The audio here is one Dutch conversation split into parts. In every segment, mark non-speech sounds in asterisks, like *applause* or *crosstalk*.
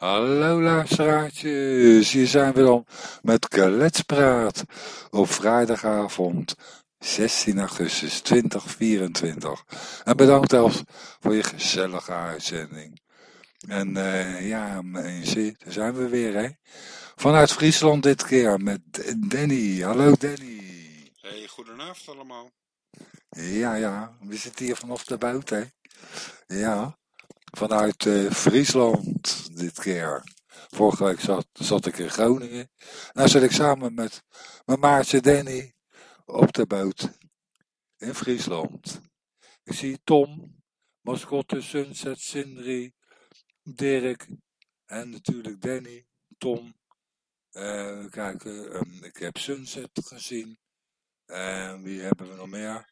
Hallo luisteraartjes, hier zijn we dan met Kletspraat op vrijdagavond 16 augustus 2024. En bedankt Els voor je gezellige uitzending. En uh, ja, mensen, daar zijn we weer hè. Vanuit Friesland dit keer met Danny. Hallo Danny. Hey, goedenavond allemaal. Ja, ja, we zitten hier vanaf de buiten hè. Ja, vanuit uh, Friesland dit keer. Vorige week zat, zat ik in Groningen. Nou zit ik samen met mijn maatje Danny op de boot in Friesland. Ik zie Tom, Mascotte, Sunset, Sindri, Dirk en natuurlijk Danny, Tom. Uh, kijken, um, ik heb Sunset gezien. En wie hebben we nog meer?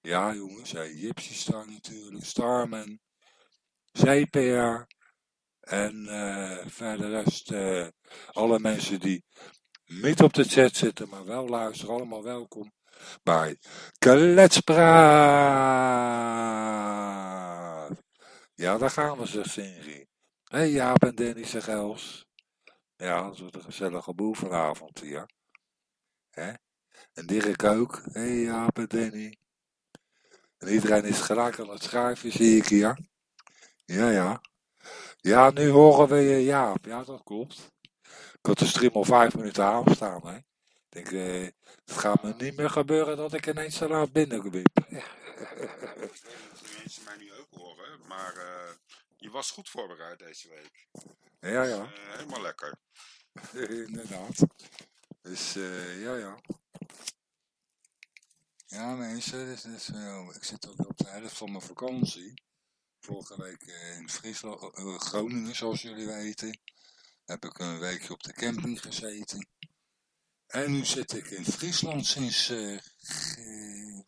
Ja jongens, hey, Gypsy Star natuurlijk, Starman. CPR en uh, verder rest, uh, alle mensen die niet op de chat zitten, maar wel luisteren, allemaal welkom bij Kletspraat. Ja, daar gaan we, zegt Singri. Hé hey, Jaap en Danny, zeg Els. Ja, dat wordt een gezellige boel vanavond hier. Hè? En Dirk ook. Hé hey, Jaap en Danny. En iedereen is gelijk aan het schrijven, zie ik hier. Ja, ja. Ja, nu horen we je Jaap. Ja, dat klopt. Ik had de stream al vijf minuten aanstaan, hè. Ik denk, eh, het gaat me niet meer gebeuren dat ik ineens zo laat niet of mensen mij nu ook horen, maar uh, je was goed voorbereid deze week. Ja, ja. Dus, uh, helemaal lekker. *laughs* Inderdaad. Dus, ja, ja. Ja, mensen, dus, ik zit ook op de helft van mijn vakantie. Vorige week in Friesland, uh, Groningen, zoals jullie weten, heb ik een weekje op de camping gezeten. En nu zit ik in Friesland sinds uh,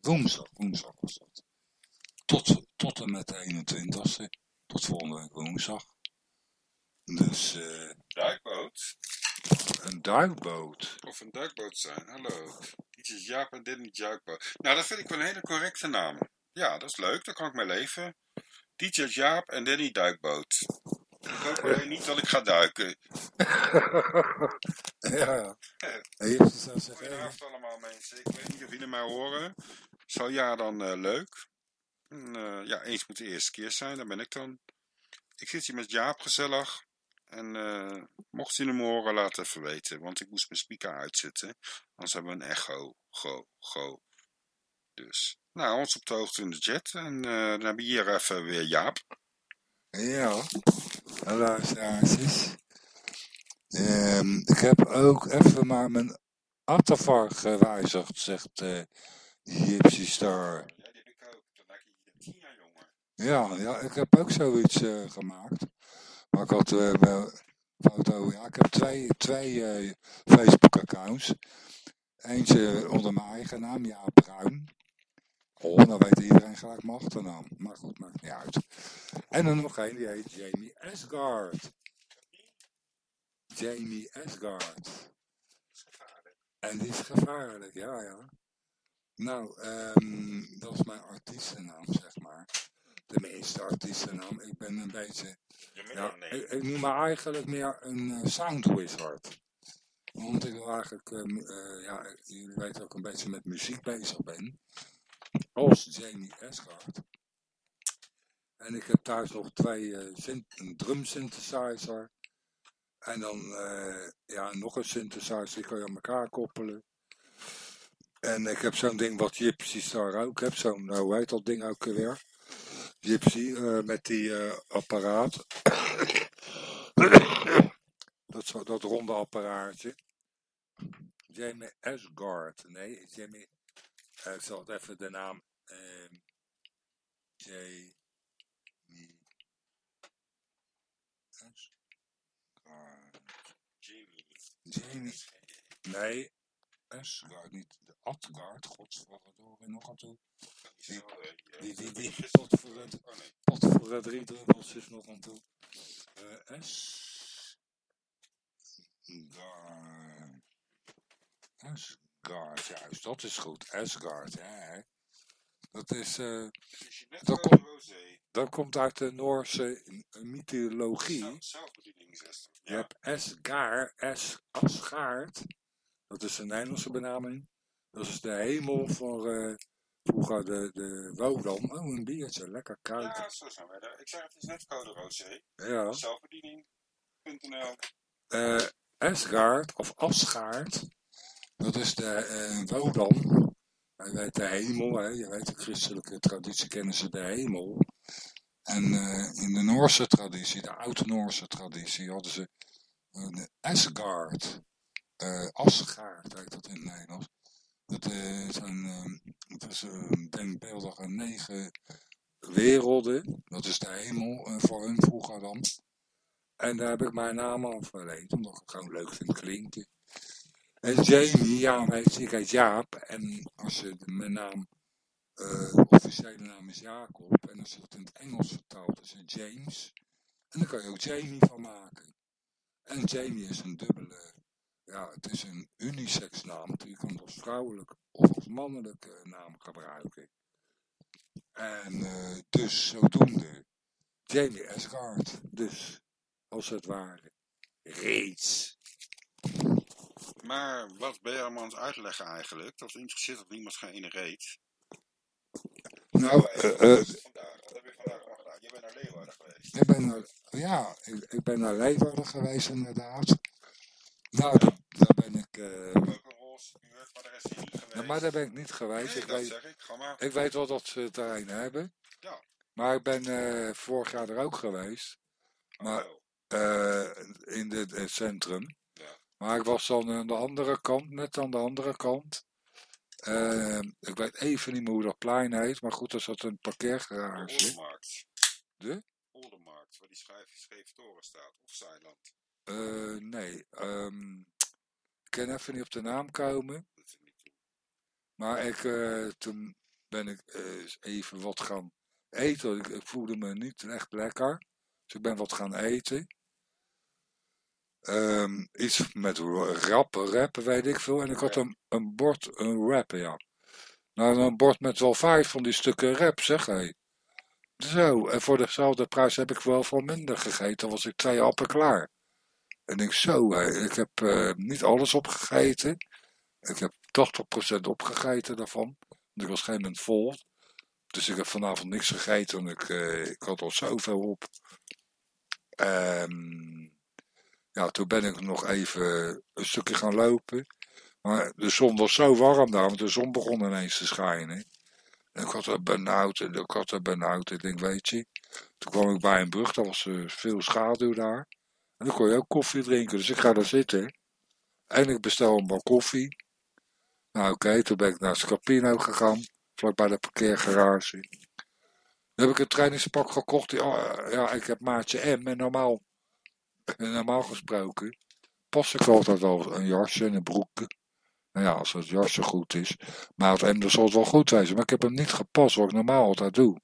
woensdag, woensdag was dat. Tot, tot en met de 21ste, tot volgende week woensdag. Dus, uh, duikboot? Een duikboot. Of een duikboot zijn, hallo. Iets is Jaap en dit niet duikboot. Nou, dat vind ik wel een hele correcte naam. Ja, dat is leuk, daar kan ik mee leven. DJ Jaap en Danny Duikboot. Ik hoop alleen niet dat ik ga duiken. *laughs* ja. Goedenavond allemaal mensen. Ik weet niet of jullie mij horen. Zo ja, dan uh, leuk. En, uh, ja, eens moet de eerste keer zijn. Daar ben ik dan. Ik zit hier met Jaap gezellig. En uh, mocht je hem horen, laat even weten. Want ik moest mijn speaker uitzetten. Anders hebben we een echo. Go, go. Dus. Nou, ons op de hoogte in de chat. En uh, dan hebben we hier even weer Jaap. Ja, hallo. Um, ik heb ook even maar mijn Atavar gewijzigd, zegt uh, Gypsy Star. Ja, die heb ik ook. Lijk je tien jaar jonger. Ja, ja, ik heb ook zoiets uh, gemaakt. Maar ik had uh, mijn foto, ja, ik heb twee, twee Facebook-accounts. Eentje onder mijn eigen naam, Ja Bruin. Oh, dan weet iedereen gelijk mijn achternaam. Maar goed, maakt niet uit. En dan nog een, die heet Jamie Asgard. Jamie Asgard. En die is gevaarlijk, ja, ja. Nou, um, dat is mijn artiestennaam, zeg maar. Tenminste, artiestennaam. Ik ben een beetje... Ja, ik, ik noem me eigenlijk meer een uh, sound wizard. Want ik wil eigenlijk, um, uh, ja, jullie weten ook een beetje met muziek bezig ben als Jamie Asgard. En ik heb thuis nog twee, uh, een drum synthesizer. En dan uh, ja, nog een synthesizer, die kan je aan elkaar koppelen. En ik heb zo'n ding wat Gypsy Star ook heeft, zo'n, uh, hoe heet dat ding ook weer? Gypsy, met die apparaat. *coughs* dat, zo, dat ronde apparaatje. Jamie Asgard, nee, Jamie ik zal het even de naam uh, J. Jamie. Jamie. Nee, Asgard, niet de Adgard, godverdomme nog aan toe. Die, die, die, die, pot voor het, pot voor het drie druppeltjes nog aan toe. Uh. Asgard. Asgard, juist, dat is goed. Asgard, hè. Dat is, uh, dat, komt, dat komt uit de Noorse mythologie. 63. Je hebt Esgaar, Es Asgaard. Dat is de Nederlandse benaming. Dat is de hemel voor eh, vroeger de, de Wodan. Oh, een biertje, lekker koud. ja, zo zijn wij er. Ik zeg het is net code rood Ja. Zelfbediening.nl. Eh Esgaard of Asgaard. Dat is de eh Wodan. Hij weet de hemel, hè. je weet de christelijke traditie kennen ze de hemel. En eh, in de Noorse traditie, de oude Noorse traditie, hadden ze een Asgard. eh Asgaard heet dat in het Nederlands. Dat zijn eh, dat is, eh, denkbeeldige negen werelden. Dat is de hemel voor hun vroeger dan. En daar heb ik mijn naam aan verleend, omdat ik het gewoon leuk vind klinken. En Jamie, ja, ik heet Jaap. En als je de- mijn naam, eh officiële naam is Jacob. En als je het in het Engels vertaalt, is het James. En dan kan je ook Jamie van maken. En Jamie is een dubbele, ja, het is een unisex naam. Je kan het als vrouwelijk of als mannelijke naam gebruiken. En eh, dus zodoende. Jamie Asgard, dus, als het ware. Reeds. Maar wat ben je allemaal aan het uitleggen eigenlijk? Dat interesseert op niemand geen ene reet. Nou, eh, vandaag, wat heb je vandaag allemaal gedaan? Je bent naar Leeuwarden geweest. ik ben naar, ja, ik, ik ben naar Leeuwarden geweest inderdaad. Nou, daar, daar ben ik, buurt, maar daar is niet geweest. ja, maar daar ben ik niet geweest. nee, ik, weet, ik. Maar. weet wel dat ze het terrein hebben. Ja. Maar ik ben eh, vorig jaar er ook geweest. Maar, Oh, eh, in het centrum. Maar ik was dan aan de andere kant, net aan de andere kant. Eh, ik weet even niet meer hoe dat plein heet, maar goed, er zat een de parkeergarage. Oldermarkt. De? Oldermarkt, waar die scheve toren staat. Of Zeiland. Eh, nee, ehm, ik kan even niet op de naam komen. Dat is niet toe. Maar ik, eh, toen ben ik eh, even wat gaan eten. Ik, ik voelde me niet echt lekker. Dus ik ben wat gaan eten. Ehm, iets met rappen, rappen, weet ik veel. En ik had een, een bord, een rap, ja. Nou, een bord met wel vijf van die stukken rap, zeg hé. Zo, en voor dezelfde prijs heb ik wel van minder gegeten. Dan was ik twee happen klaar. En ik zo, hé, ik heb eh, niet alles opgegeten. Ik heb 80% opgegeten daarvan. Want ik was geen moment vol. Dus ik heb vanavond niks gegeten. Want ik, eh, ik had al zoveel op. Ehm, ja, toen ben ik nog even een stukje gaan lopen. Maar de zon was zo warm daar. Want de zon begon ineens te schijnen. En ik had er benauwd. En ik had er benauwd. Ik denk, weet je. Toen kwam ik bij een brug. Daar was eh, veel schaduw daar. En dan kon je ook koffie drinken. Dus ik ga daar zitten. En ik bestel een bak koffie. Nou oké, toen ben ik naar Scapino gegaan, vlakbij de parkeergarage. Dan heb ik een trainingspak gekocht. Ja, ja, ik heb maatje M en normaal, normaal gesproken pas ik altijd wel een jasje en een broek. Nou ja, als het jasje goed is. Maat M, dan zal het wel goed wezen. Maar ik heb hem niet gepast, wat ik normaal altijd doe.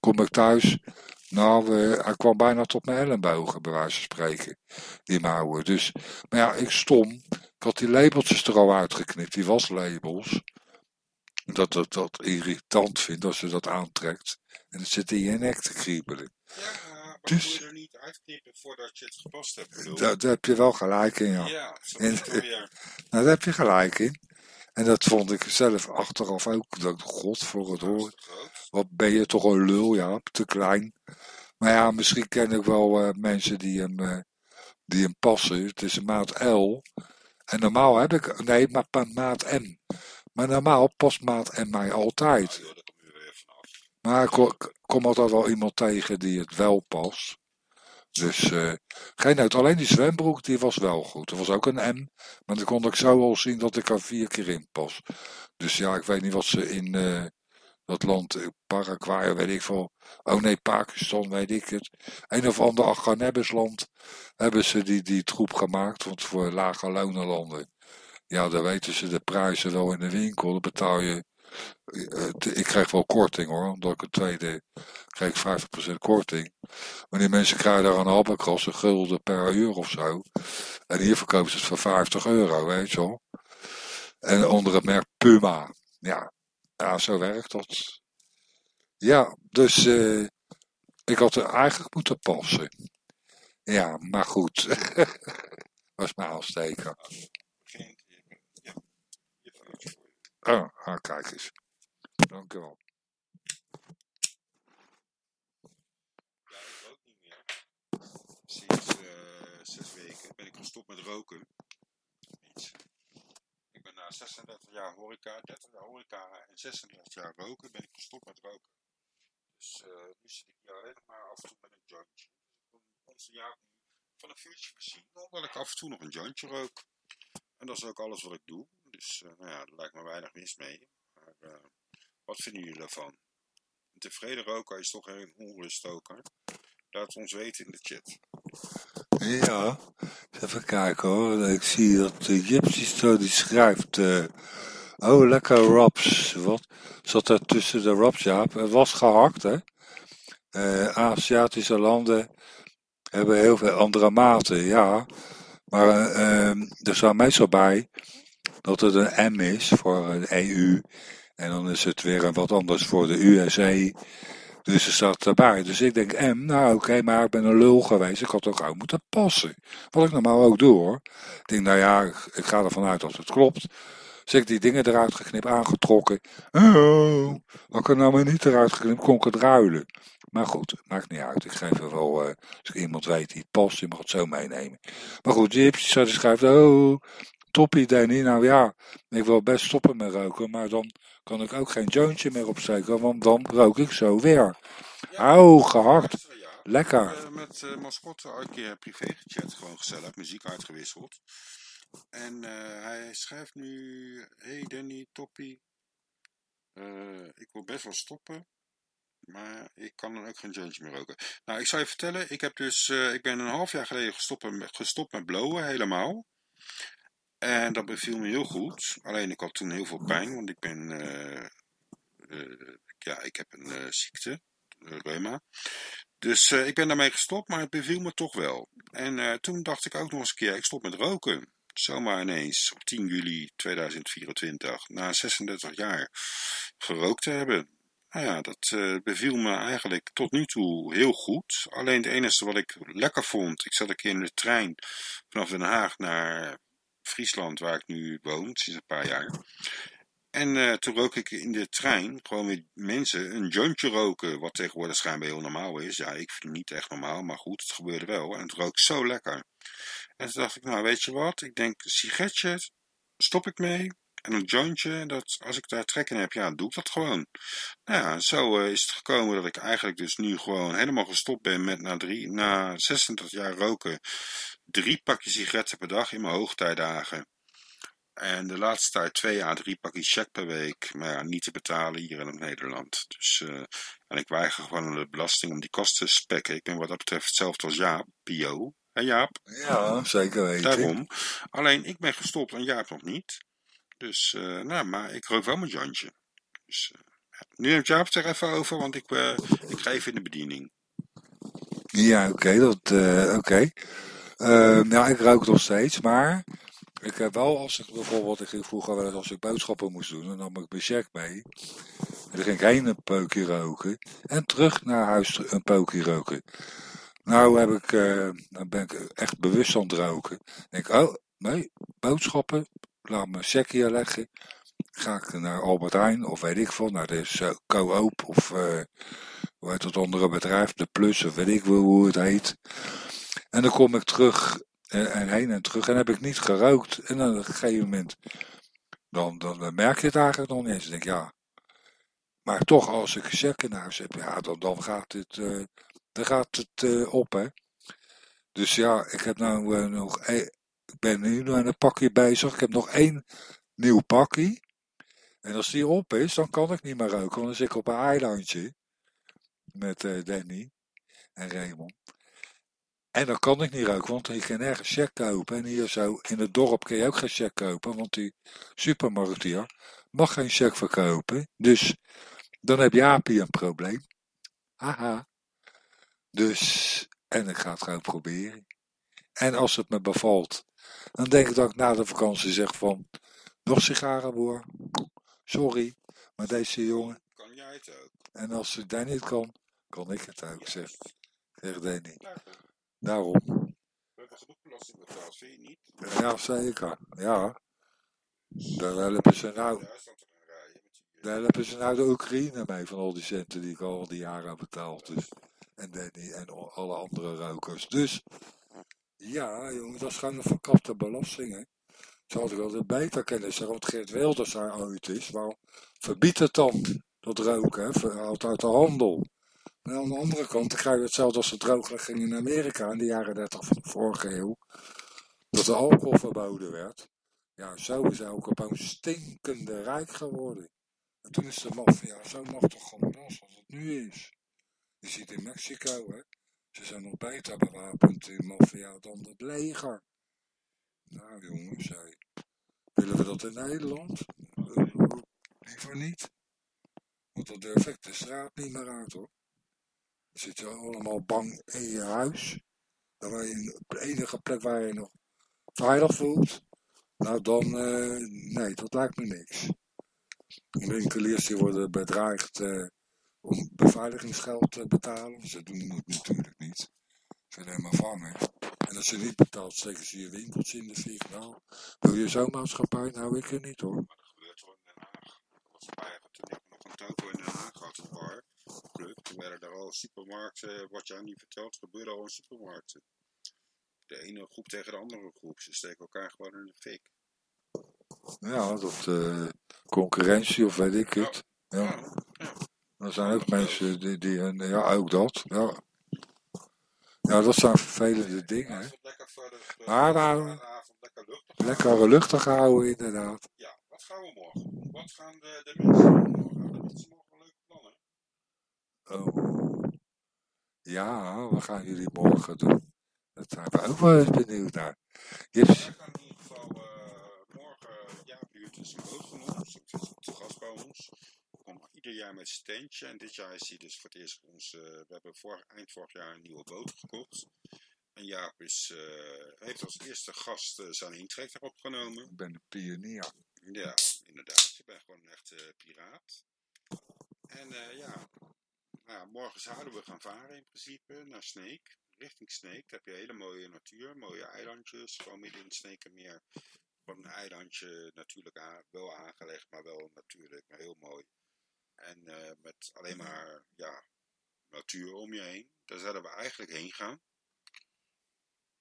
Kom ik thuis, nou, eh, hij kwam bijna tot mijn ellebogen, bij wijze van spreken. Die mouwen. Dus, maar ja, ik stom. Ik had die labeltjes er al uitgeknipt, die waslabels. Dat dat, dat irritant vindt als je dat aantrekt. En het zit in je nek te kriebelen. Ja, maar Dus- moet je er niet uitknippen voordat je het gepast hebt? Daar, daar heb je wel gelijk in, ja. ja, En- het weer. Nou, daar heb je gelijk in. En dat vond ik zelf achteraf ook. Dat, God voor het groot. Wat ben je toch een lul, ja, te klein. Maar ja, misschien ken ik wel eh, mensen die hem, eh, die hem passen. Het is een maat L. En normaal heb ik, nee, maar maat M. Maar normaal past maat M mij altijd. Vanaf. Maar ik kom altijd wel iemand tegen die het wel past. Dus eh, geen uit. Alleen die zwembroek die was wel goed. Er was ook een M. Maar dan kon ik zo al zien dat ik er vier keer in pas. Dus ja, ik weet niet wat ze in eh, dat land, eh, Paraguay, weet ik veel. Oh nee, Pakistan, weet ik het. Een of ander Afghanistan hebben ze die, die troep gemaakt. Want voor lage lonenlanden, ja, dan weten ze de prijzen wel in de winkel. Dan betaal je ik kreeg wel korting hoor, omdat ik een tweede ik 50% korting. Maar die mensen krijgen daar een albekras, een gulden per uur of zo. En hier verkopen ze het voor 50 euro, weet je wel. En onder het merk Puma. Ja, ja zo werkt dat. Ja, dus eh, ik had er eigenlijk moeten passen. Ja, maar goed. *laughs* Was mijn aansteker. Begint. Ja, je hebt een uurtje je. Ah, kijk eens. Dank u wel. Ja, ik rook niet meer. Sinds eh, zes weken ben ik gestopt met roken. Ik ben na 36 jaar horeca, 30 jaar horeca en 36 jaar roken, ben ik gestopt met roken. Dus eh, nu zit ik hier alleen maar af en toe met een jointje. Dus onze jaar van een vuurtje voorzien, omdat ik af en toe nog een jointje rook. En dat is ook alles wat ik doe. Dus eh, nou ja, er lijkt me weinig mis mee. Maar eh, wat vinden jullie daarvan? Een tevreden roker is toch een onruststoker? Laat het ons weten in de chat. Ja, even kijken hoor. Ik zie dat uh, Gypsy die schrijft. eh, oh, lekker raps. Wat zat er tussen de raps, Jaap? Het was gehakt, hè? Aziatische landen hebben heel veel andere maten, ja. Maar er staat meestal bij dat het een M is voor de EU. En dan is het weer wat anders voor de USA. Dus er staat erbij. Dus ik denk, M, nou oké, maar ik ben een lul geweest. Ik had toch ook moeten passen. Wat ik normaal ook doe hoor. Ik denk, nou ja, ik, ga ervan uit dat het klopt. Dus ik die dingen eruit geknipt, aangetrokken. Oh, ik er nou maar niet eruit geknipt, kon ik het ruilen. Maar goed, maakt niet uit. Ik geef wel, eh, als ik iemand weet die het past, die mag het zo meenemen. Maar goed, die schrijft, oh, toppie Danny. Nou ja, ik wil best stoppen met roken, maar dan kan ik ook geen jointje meer opsteken, want dan rook ik zo weer. Auw, gehakt. Luister, ja. Lekker. Eh, met eh mascotte een keer privé gechat, gewoon gezellig, muziek uitgewisseld. En eh, hij schrijft nu: Hey Danny, toppie. Eh, ik wil best wel stoppen, maar ik kan dan ook geen jointje meer roken. Nou, ik zou je vertellen, ik, heb dus, eh, ik ben een half jaar geleden gestopt met, gestopt met blowen, helemaal. En dat beviel me heel goed. Alleen ik had toen heel veel pijn, want ik ben, eh, eh, ja, ik heb een eh, ziekte, reuma. Dus ik ben daarmee gestopt, maar het beviel me toch wel. En toen dacht ik ook nog eens een keer, ik stop met roken. Zomaar ineens op 10 juli 2024, na 36 jaar gerookt te hebben. Nou ja, dat beviel me eigenlijk tot nu toe heel goed. Alleen het enige wat ik lekker vond, ik zat een keer in de trein vanaf Den Haag naar Friesland, waar ik nu woon, sinds een paar jaar. En eh, toen rook ik in de trein gewoon met mensen een jointje roken, wat tegenwoordig schijnbaar heel normaal is. Ja, ik vind het niet echt normaal, maar goed, het gebeurde wel. En het rook zo lekker. En toen dacht ik, nou weet je wat, ik denk, een stop ik mee. En een jointje, dat, als ik daar trek in heb, ja, doe ik dat gewoon. Nou ja, zo eh, is het gekomen dat ik eigenlijk dus nu gewoon helemaal gestopt ben met na, drie, na 26 jaar roken drie pakjes sigaretten per dag in mijn hoogtijdagen. En de laatste tijd twee à drie pakjes check per week. Maar ja, niet te betalen hier in Nederland. Dus, eh, en ik weiger gewoon de belasting om die kosten te spekken. Ik ben wat dat betreft hetzelfde als Jaap, Pio. Hé Jaap, Ja, zeker weten. daarom. Alleen ik ben gestopt en Jaap nog niet. Dus, eh, nou, maar ik rook wel mijn Jantje. Dus, ja. Nu neemt Jaap het er even over, want ik, ik ga even in de bediening. Ja, oké, dat, oké. Ehm, ja, ik rook nog steeds, maar ik heb wel, als ik bijvoorbeeld, ik ging vroeger wel eens als ik boodschappen moest doen, dan nam ik mijn check mee. En dan ging ik heen een peukje roken en terug naar huis een peukje roken. Nou heb ik, eh, dan ben ik echt bewust aan het roken. Dan denk ik, oh, nee, boodschappen, laat mijn check hier leggen. Ga ik naar Albert Heijn of weet ik veel, naar de Co-op of eh, hoe heet dat andere bedrijf, de Plus of weet ik wel hoe het heet. En dan kom ik terug en, en heen en terug en heb ik niet gerookt. En dan op een gegeven moment, dan, dan, merk je het eigenlijk nog niet eens. Dan denk ik, ja. Maar toch, als ik een check in huis heb, ja, dan, dan gaat het, eh, dan gaat het eh, op, hè. Dus ja, ik heb nou eh, nog, één- ik ben nu aan een pakje bezig. Ik heb nog één nieuw pakje. En als die op is, dan kan ik niet meer roken. Want dan zit ik op een eilandje met eh, Danny en Raymond. En dan kan ik niet roken, want je kan nergens check kopen. En hier zo in het dorp kun je ook geen check kopen, want die supermarkt hier mag geen check verkopen. Dus dan heb Jaapie een probleem. Haha. Dus, en ik ga het gewoon proberen. En als het me bevalt, dan denk ik dat ik na de vakantie zeg van, nog sigaren boer? Sorry, maar deze jongen. Kan jij het ook? En als ik daar niet kan, kan ik het ook, zeg, zegt Danny. Daarom. We hebben genoeg belasting betaald, vind je niet? Ja, zeker. Ja. Daar helpen ze nou, die, daar helpen ze nou de Oekraïne mee van al die centen die ik al die jaren heb betaald. Dus. En Danny en al- alle andere rokers. Dus, ja, jongen, dat is gewoon een verkapte belasting, hè. Ze hadden wel de beter kunnen zeggen, want Geert Wilders daar ooit is. Waarom verbiedt het dan, dat roken, hè? Verhaalt uit de handel. En aan de andere kant, dan krijg je hetzelfde als het drooglijk ging in Amerika in de jaren 30 van de vorige eeuw. Dat de alcohol verboden werd. Ja, zo is hij ook gewoon stinkende rijk geworden. En toen is de maffia zo machtig geworden als het nu is. Je ziet in Mexico, hè. Ze zijn nog beter bewapend in maffia dan het leger. Nou jongens, hé. willen we dat in Nederland? Eh, Liever niet. Want dan durf ik de straat niet meer uit hoor. Zit je allemaal bang in je huis. Dan waar je op de enige plek waar je nog veilig voelt. Nou dan, eh, nee, dat lijkt me niks. Winkeliers die worden bedreigd eh, om beveiligingsgeld te betalen. Ze doen het natuurlijk niet. Ze helemaal vangen. En als je niet betaalt, steken ze je winkeltje in de fik. Nou, wil je zo'n maatschappij? Nou, ik er niet hoor. Maar dat gebeurt toch in Den Haag. Dat was ik nog een toko in Den Haag bar. Club. Toen werden er al supermarkten, wat jij niet vertelt, gebeurde al in supermarkten. De ene groep tegen de andere groep. Ze steken elkaar gewoon in de fik. Ja, dat eh, concurrentie of weet ik het. Ja. Ja, Er zijn ook mensen die, die ja, ook dat. Ja. ja, dat zijn vervelende dingen. Hè. Lekker voor de, Maar daar- avond lekker luchtig. Houden, inderdaad. Ja, wat gaan we morgen? Wat gaan de, de mensen morgen? Hebben de mensen morgen? Oh. Ja, wat gaan jullie morgen doen? Dat zijn we ook wel eens benieuwd naar. Gaan in ieder geval eh, morgen, ja, buurt is een boot genoemd. Ze is te gast bij ons. We komen ieder jaar met zijn tentje. En dit jaar is hij dus voor het eerst ons. eh, we hebben vorig, eind vorig jaar een nieuwe boot gekocht. En Jaap is, eh, heeft als eerste gast zijn intrek erop genomen. ik ben een pionier. Ja, inderdaad. Je bent gewoon een echte piraat. En ja, nou, morgen zouden we gaan varen in principe naar Sneek. Richting Sneek. Daar heb je hele mooie natuur, mooie eilandjes. Gewoon midden in het Sneekenmeer. Gewoon een eilandje natuurlijk wel aangelegd, maar wel natuurlijk maar heel mooi. En eh, met alleen maar ja, natuur om je heen. Daar zouden we eigenlijk heen gaan.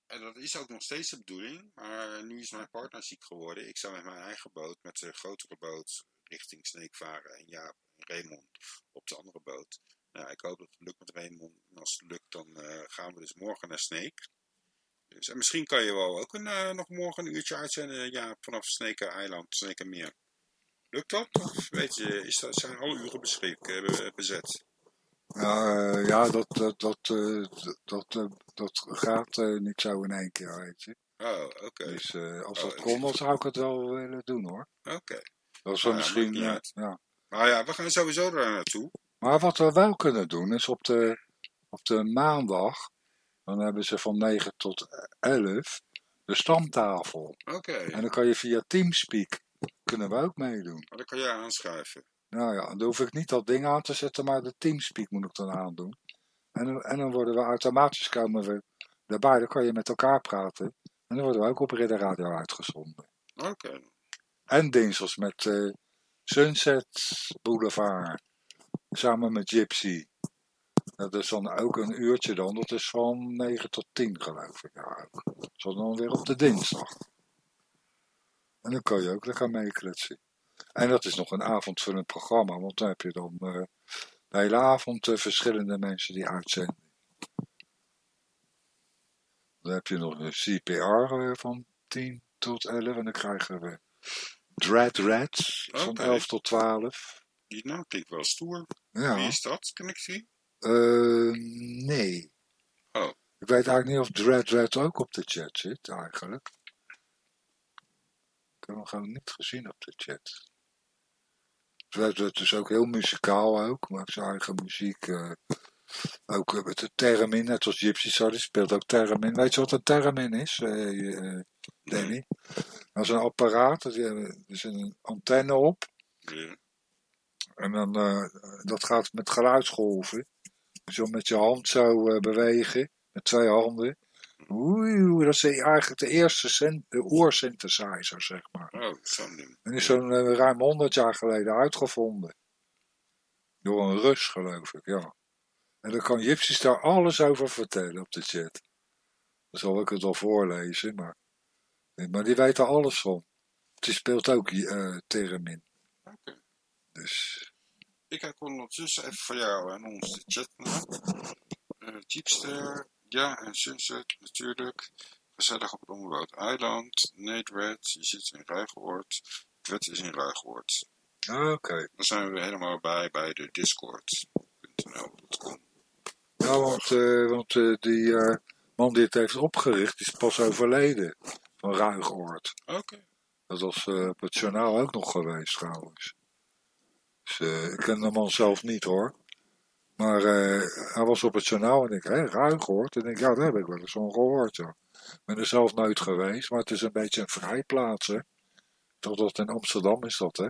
En dat is ook nog steeds de bedoeling. Maar nu is mijn partner ziek geworden. Ik zou met mijn eigen boot, met de grotere boot, richting Sneek varen. En en Raymond op de andere boot. Nou, ik hoop dat het lukt met Raymond. En als het lukt, dan eh, gaan we dus morgen naar Sneek. Dus, en misschien kan je wel ook een, eh, nog morgen een uurtje uitzenden, ja, vanaf Sneker Eiland, Snekermeer. Lukt dat? Of weet je, is dat, zijn alle uren beschikbaar, eh, bezet? Ja, eh, ja dat, dat, dat, dat, dat gaat niet zo in één keer, weet je. Oh, oké. Dus als Oh, dat ik kon, dan zou ik het wel willen doen hoor. Oké. Dat is Nou wel ja, misschien, ja, ja. Maar ja, we gaan sowieso daar naartoe. Maar wat we wel kunnen doen, is op de, op de maandag, dan hebben ze van 9 tot 11 de stamtafel. Oké. En dan kan je via Teamspeak, kunnen we ook meedoen. Maar dan kan jij aanschuiven. Nou ja, dan hoef ik niet dat ding aan te zetten, maar de Teamspeak moet ik dan aandoen. En, en dan worden we automatisch komen we erbij, dan kan je met elkaar praten. En dan worden we ook op Ridder Radio uitgezonden. Oké. En dinsdags met eh, Sunset Boulevard. Samen met Gypsy. Dat is dan ook een uurtje dan. Dat is van 9 tot 10 geloof ik. Ja, ook. Dat is dan weer op de dinsdag. En dan kan je ook lekker meekletsen. En dat is nog een avondvullend programma. Want dan heb je dan eh, de hele avond eh, verschillende mensen die uitzenden. Dan heb je nog een CPR eh, van 10 tot 11. En dan krijgen we Dread Rats van Oké. 11 tot 12. Die naam klinkt wel stoer. Ja. Wie is dat? Kan ik zien? Eh, nee. Oh. Ik weet eigenlijk niet of Dread Red ook op de chat zit, eigenlijk. Ik heb hem gewoon niet gezien op de chat. Dread Red is ook heel muzikaal ook, maakt zijn eigen muziek. eh, ook eh, met de theremin, net als Gypsy Sorry, speelt ook theremin. Weet je wat een theremin is, Danny? Dat is een apparaat, er er zit een antenne op. Ja. En dan, eh, dat gaat met geluidsgolven. Dus dan met je hand zo eh, bewegen, met twee handen. Oei, dat is eigenlijk de eerste oersynthesizer, zeg maar. Oh, zo'n ding. En is zo'n eh, ruim 100 jaar geleden uitgevonden. Door een Rus, geloof ik, ja. En dan kan Gypsies daar alles over vertellen op de chat. Dan zal ik het wel voorlezen, maar, maar die weet er alles van. Die speelt ook eh Theremin. Dus, Ik kijk ondertussen even voor jou en ons de chat na. Jeepster, ja, en Sunset natuurlijk. Gezellig op het eiland. Nate Red, je zit in Ruigoord. Red is in Ruigoord. oké. Dan zijn we helemaal bij bij de discord.nl.com. Ja, want, eh, want eh, die eh, man die het heeft opgericht, is pas overleden. Van Ruigoord. Oké. Dat was op het journaal ook nog geweest trouwens. Dus eh, ik ken de man zelf niet hoor. Maar eh, hij was op het journaal en ik, hé, Ruigoord. En ik, ja, daar heb ik wel eens van gehoord, ja. Ik ben er zelf nooit geweest, maar het is een beetje een vrijplaats, hè. Toch dat in Amsterdam is dat, hè.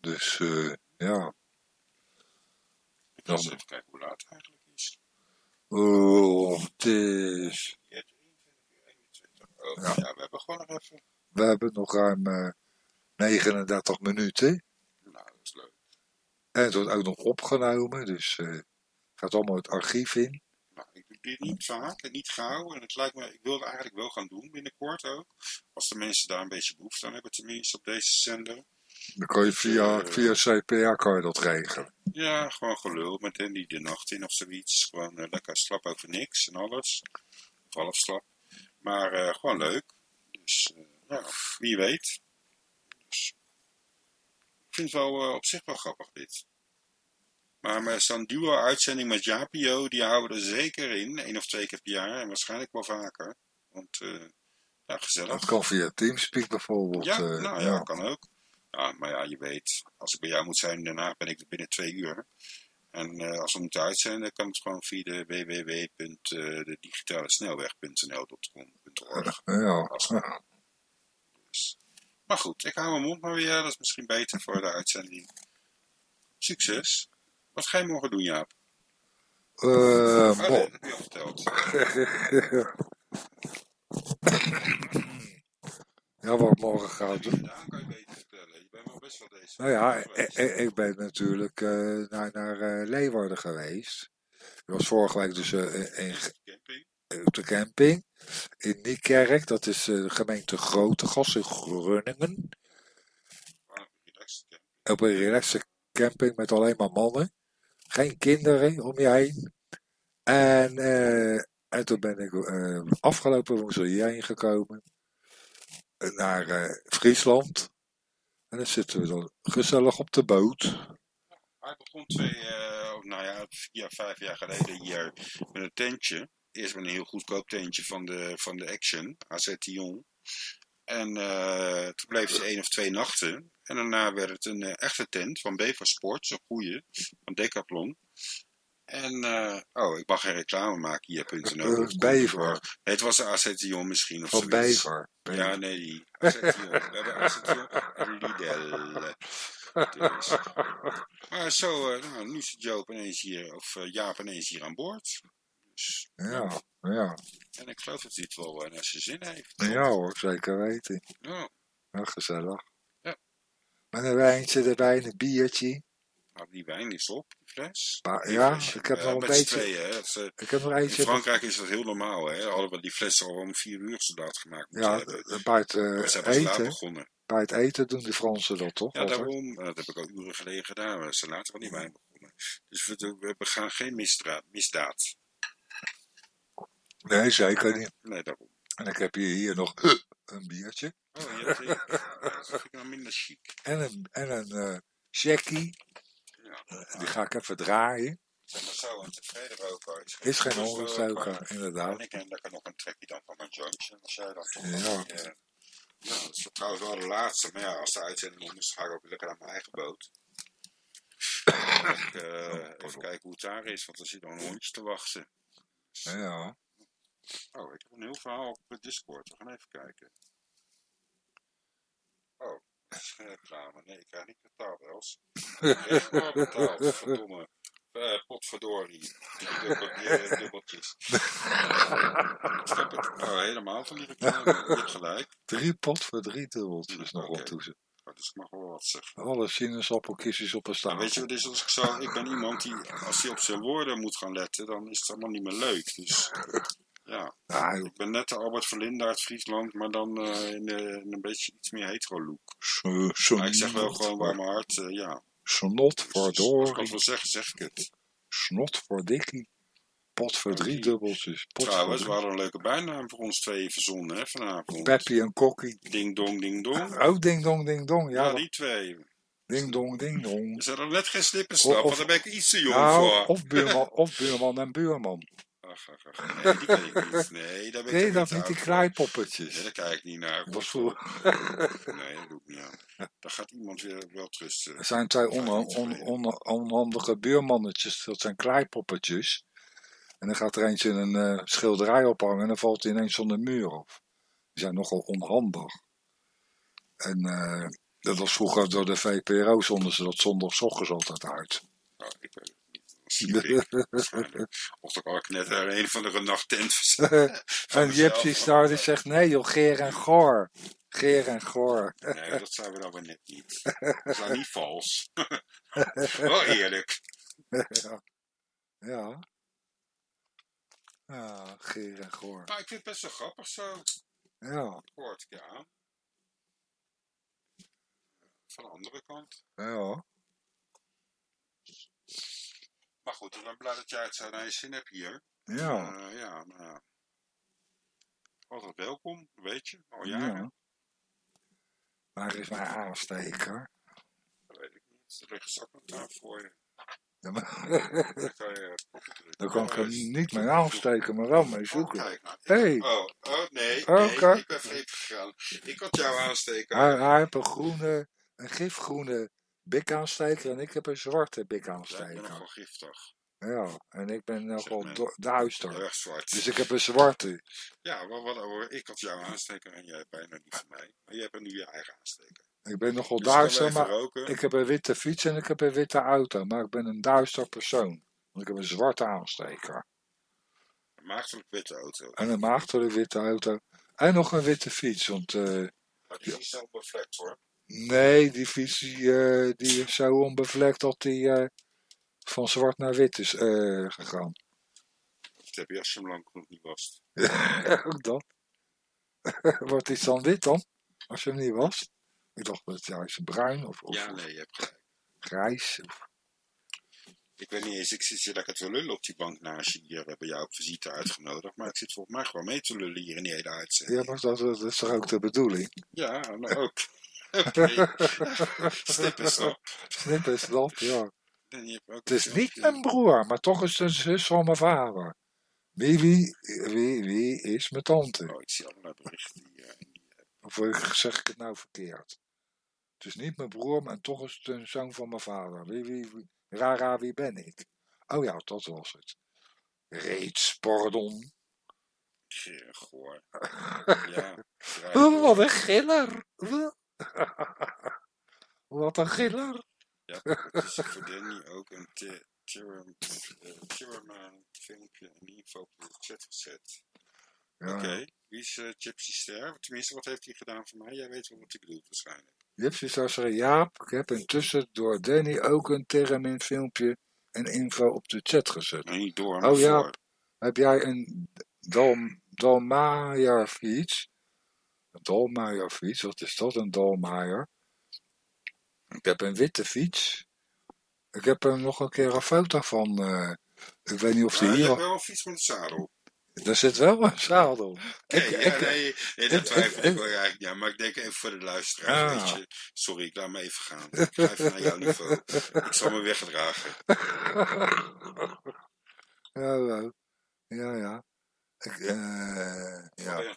Dus, eh, ja. Ik ga eens even kijken hoe laat het eigenlijk is. Oh, het is... Ja, 21, 21. Oh, Ja. ja. we hebben gewoon nog even. We hebben nog ruim eh 39 minuten. Nou, dat is leuk. En het wordt ook nog opgenomen, dus eh gaat allemaal het archief in. Nou, ik doe dit niet vaak en niet gauw. En het lijkt me, ik wil het eigenlijk wel gaan doen binnenkort ook. Als de mensen daar een beetje behoefte aan hebben, tenminste op deze zender. Dan kan je via, Eh. via CPA kan je dat regelen. Ja, gewoon gelul met hen die de nacht in of zoiets. Gewoon eh, lekker slap over niks en alles. Of half slap. Maar gewoon leuk. Dus ja, wie weet. Dus, ik vind het wel op zich wel grappig dit. Maar met zo'n duo-uitzending met Japio, die houden we er zeker in. één of twee keer per jaar en waarschijnlijk wel vaker. Want, eh ja, gezellig. Dat kan via Teamspeak bijvoorbeeld. Ja, eh, nou ja, kan ook. Ja, maar ja, je weet, als ik bij jou moet zijn, daarna ben ik er binnen twee uur. En eh, als we moeten uitzenden, kan het gewoon via de www.digitale-snelweg.nl.com.org. ja. Dus. Maar goed, ik hou mijn mond maar weer. Dat is misschien beter voor de uitzending. Succes. Wat ga je morgen doen, Jaap? Eh, Oh, nee, mo- dat heb je al verteld. *laughs* ja, wat morgen ga doen. Gedaan kan je beter vertellen. Je bent wel best wel deze Nou ja, ik, geweest. ik- ben natuurlijk eh, naar, naar eh, Leeuwarden geweest. Ik was vorige week dus eh, in, Camping. op de camping in Niekerk. Dat is de gemeente Grotegas in Groningen. Op een relaxe camping met alleen maar mannen. Geen kinderen om je heen. En, eh, en toen ben ik eh, afgelopen woensdag hierheen gekomen. Naar eh, Friesland. En dan zitten we dan gezellig op de boot. Hij begon twee, eh, of nou ja, vier, vijf jaar geleden hier met een tentje. Eerst met een heel goedkoop tentje van de, van de Action, AZ Tion. En toen bleven ze één of twee nachten. En daarna werd het een eh, echte tent van Bever Sports, een goeie, van Decathlon. En, eh, oh, ik mag geen reclame maken hier. Eh, Bever. Het was de AZ Tion misschien of zoiets. Bever. Ja, nee, die AZ Tion. We hebben AZ Tion en Lidl. Dus. Maar zo, nou, nu zit Joop ineens hier, of Jaap ineens hier aan boord. Dus, Ja, ja. en ik geloof dat hij het wel naar zijn zin heeft. Ja hoor, zeker weten. Ja, Ja, gezellig. Met een wijntje erbij en een biertje. nou, die wijn is op, die fles. Maar Die ja, flesje. ik heb Eh, nog een beetje- tweeën, eh, Ik heb nog in eentje. Frankrijk is dat heel normaal, hè. Allemaal die flessen al om vier uur soldaat gemaakt Ja, hebben. eh, bij het eten. begonnen. Bij het eten doen de Fransen dat toch? Ja, daarom. Dat heb ik al uren geleden gedaan. We zijn later van die wijn begonnen. Dus we, we begaan geen misdaad. misdaad. Nee, zeker niet. Nee, daarom. En ik heb hier, hier nog een biertje. Oh, je hebt dat vind ik nou minder chic. En een, en een eh jackie. Ja. Eh, Die ga ik even draaien. Zeg maar zo, een tevreden roker is Is geen hongerstoker, En inderdaad. ik neem lekker nog een trekje dan van mijn jointje. Als jij dan toch Ja. eh, ja, dat is trouwens wel de laatste. Maar ja, als de uitzending om is, ga ik ook lekker aan mijn eigen boot. Ik, eh, even kijken hoe het daar is, want er zit een hondje te wachten. Ja. Oh, ik heb een heel verhaal op Discord. We gaan even kijken. Oh, dat is geen *laughs* reclame. Nee, ik krijg niet betaald, Els. Wel betaald, verdomme. Uh, potverdorie. Dubbel, uh, dubbeltjes. ik snap het oh, helemaal van die reclame. Je hebt gelijk. Drie pot voor drie dubbeltjes nog okay. dus ik mag wel wat zeggen. Alle sinaasappelkistjes op een staan. Nou, weet je wat is als ik zo... Ik ben iemand die, als hij op zijn woorden moet gaan letten, dan is het allemaal niet meer leuk. Dus ja. ja ik ben net de Albert Verlinde uit Friesland, maar dan uh, in, in, een beetje iets meer hetero look. Zo, zo maar ik zeg wel gewoon waar mijn hart, uh, ja. Snot voor door. Als ik het wil zeggen, zeg ik het. Snot voor dikkie. Pot voor drie dubbeltjes. Pot Trouwens, we hadden een leuke bijnaam voor ons twee verzonnen hè, vanavond. Peppy en Kokkie. Ding dong, ding dong. Oh, ding dong, ding dong. Ja, ja die twee. Ding dong, ding dong. Er zijn er net geen slipperstap, want daar ben ik iets te jong nou, voor. Of buurman, of buurman en buurman. Ach, ach, ach. Nee, die ken ik niet. Nee, daar ben nee ik dat niet niet, die kraaipoppetjes. Nee, daar kijk ik niet naar. *laughs* Dat was voor... nee, dat doe ik niet aan. Daar gaat iemand weer wel trusten. Er zijn twee onhandige on, on, on, buurmannetjes, dat zijn kraaipoppetjes. En dan gaat er eentje een uh, schilderij ophangen en dan valt hij ineens van de muur af. Die zijn nogal onhandig. En uh, dat was vroeger door de VPRO, zonden ze dat zondagochtends altijd uit. Oh, ik weet het *laughs* of dan ik net een van de nachttent En Jipsy Star die zegt, nee joh, Geer en Goor. Geer en Goor. nee, dat zijn we dan weer net niet. Dat is niet vals. *laughs* Wel *laughs* eerlijk. ja. ja. Ja, Geer en Goor. Maar ik vind het best wel grappig zo. Ja. Hoort ik. Van de andere kant. Ja. Maar goed, ik ben blij dat jij het zo naar je zin hebt hier. Ja. Uh, ja, nou, altijd welkom, weet je. Al jaren. Ja. Waar is mijn aansteker? Dat weet ik niet. Er ligt een zaklantaarn voor je. Ja, maar... *laughs* Dan kan, ik er niet mee aansteken, maar wel mee zoeken. Oh, nou, hey. oh, oh, nee, oh, nee ik ben vreemd gegaan. Ik had jou aansteken. Hij, hij heeft een groene, een gifgroene bikaansteker en ik heb een zwarte bikaansteker. Ja, ik ben nogal giftig. Ja, en ik ben nogal duister. Erg zwart. Dus ik heb een zwarte. Ja, wat, wat, ik had jouw aansteker en jij hebt bijna niet van mij. Maar jij hebt nu je eigen aansteker. Ik ben nogal dus duister, maar roken. ik heb een witte fiets en ik heb een witte auto. Maar ik ben een duister persoon. Want ik heb een zwarte aansteker. Een maagdelijk witte auto. En een maagdelijk witte auto. En nog een witte fiets, want... Uh, maar die is zo bevlekt hoor. Nee, die fiets die, uh, die is zo onbevlekt dat die uh, van zwart naar wit is uh, gegaan. Dat heb je als je hem lang nog niet was. *laughs* Ook dat. *laughs* Wordt iets dan wit dan? Als je hem niet was? Ik dacht dat het juist bruin of, of Ja, nee, je hebt gelijk. Grijs. Of... Ik weet niet eens, ik zit hier lekker te lullen op die bank naast je. Hier hebben jou op visite uitgenodigd. Maar ik zit volgens mij gewoon mee te lullen hier in die hele uitzending. Ja, maar dat, dat is toch ook de bedoeling? Ja, nou ook. Snip en stop. Snip en ja. Het is niet mijn broer, maar toch is het een zus van mijn vader. Wie, wie, wie, wie is mijn tante? Oh, ik zie allemaal berichten. Die, uh, of zeg ik het nou verkeerd? Het is niet mijn broer, maar toch is het een zoon van mijn vader. Wie, wie, wie, rara, wie ben ik? Oh ja, dat was het. Reeds, pardon. Goor. *laughs* ja. Wat een giller. *laughs* Wat een giller. Ja, het is voor Danny ook een Timmerman filmpje en info op de chat gezet. Ja. Oké, okay. wie is uh, Gypsy Ster? Tenminste, wat heeft hij gedaan voor mij? Jij weet wel wat hij bedoelt waarschijnlijk. Gypsy Ster zei, Jaap, ik heb intussen door Danny ook een Terramin filmpje en info op de chat gezet. Nee, door, Oh ja, heb jij een Dal, fiets? Een Dalmaier fiets, wat is dat, een Dalmaier? Ik heb een witte fiets. Ik heb er nog een keer een foto van. Uh, ik weet niet of die ja, hier... Je hebt wel een fiets met een zadel. Er zit wel een zadel. *laughs* Nee, ik, ja, ik, nee, nee, dat twijfel ik, ik wel eigenlijk ja, maar ik denk even voor de luisteraar. Ah. Weet je. Sorry, ik laat me even gaan. Ik ga even naar jouw niveau. Ik zal me weggedragen. *laughs* ja, ja, ja. Ik, uh, ja.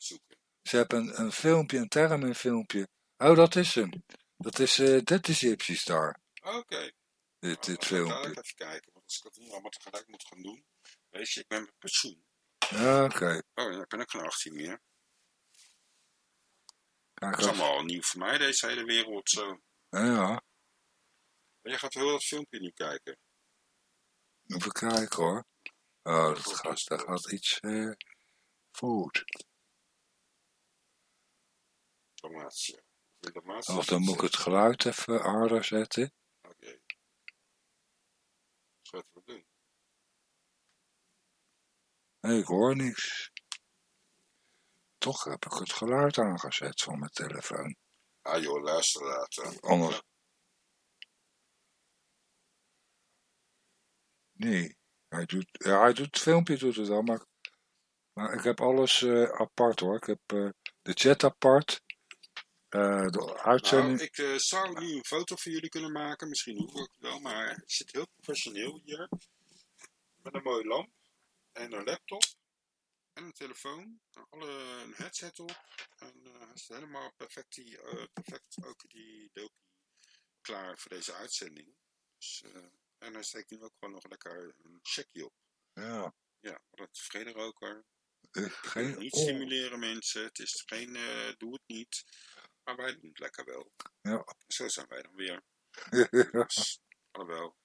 Ze hebben een, een filmpje, een term een filmpje. Oh, dat is hem. Dat is, uh, dat is Gypsy Star. Oké. Okay. Dit, dit nou, filmpje. Dan ga ik even kijken, want als ik het niet allemaal tegelijk moet gaan doen. Weet je, ik ben met pensioen. Ja, oké. Okay. Oh ja, ik ben ook geen 18 meer. Kijk, dat is allemaal nieuw voor mij, deze hele wereld zo. Ja, ja. Jij gaat heel dat filmpje nu kijken. Even kijken hoor. Oh, dat gaat, dat gaat iets uh, Of dan moet ik het geluid even harder zetten. Oké. Okay. Wat we doen? Nee, ik hoor niks. Toch heb ik het geluid aangezet van mijn telefoon. Ah joh, luister later. Anders. Nee, hij doet, ja, hij doet het filmpje doet het al, maar, maar ik heb alles uh, apart hoor. Ik heb uh, de chat apart, uh, de uitzending. Nou, ik zou nu een foto van jullie kunnen maken, misschien hoef ik wel, maar het zit heel professioneel hier. Met een mooie lamp en een laptop en een telefoon, alle, een headset op. En uh, hij is helemaal perfect, die, perfect ook die dopie klaar voor deze uitzending. Dus, en hij steekt nu ook gewoon nog lekker een checkje op. Ja. Ja, dat tevreden roker. geen... Niet stimuleren mensen, het is geen doe het niet. Maar wij doen het lekker wel. Ja. Zo zijn wij dan weer. *laughs* Ja. Dus, alhoewel,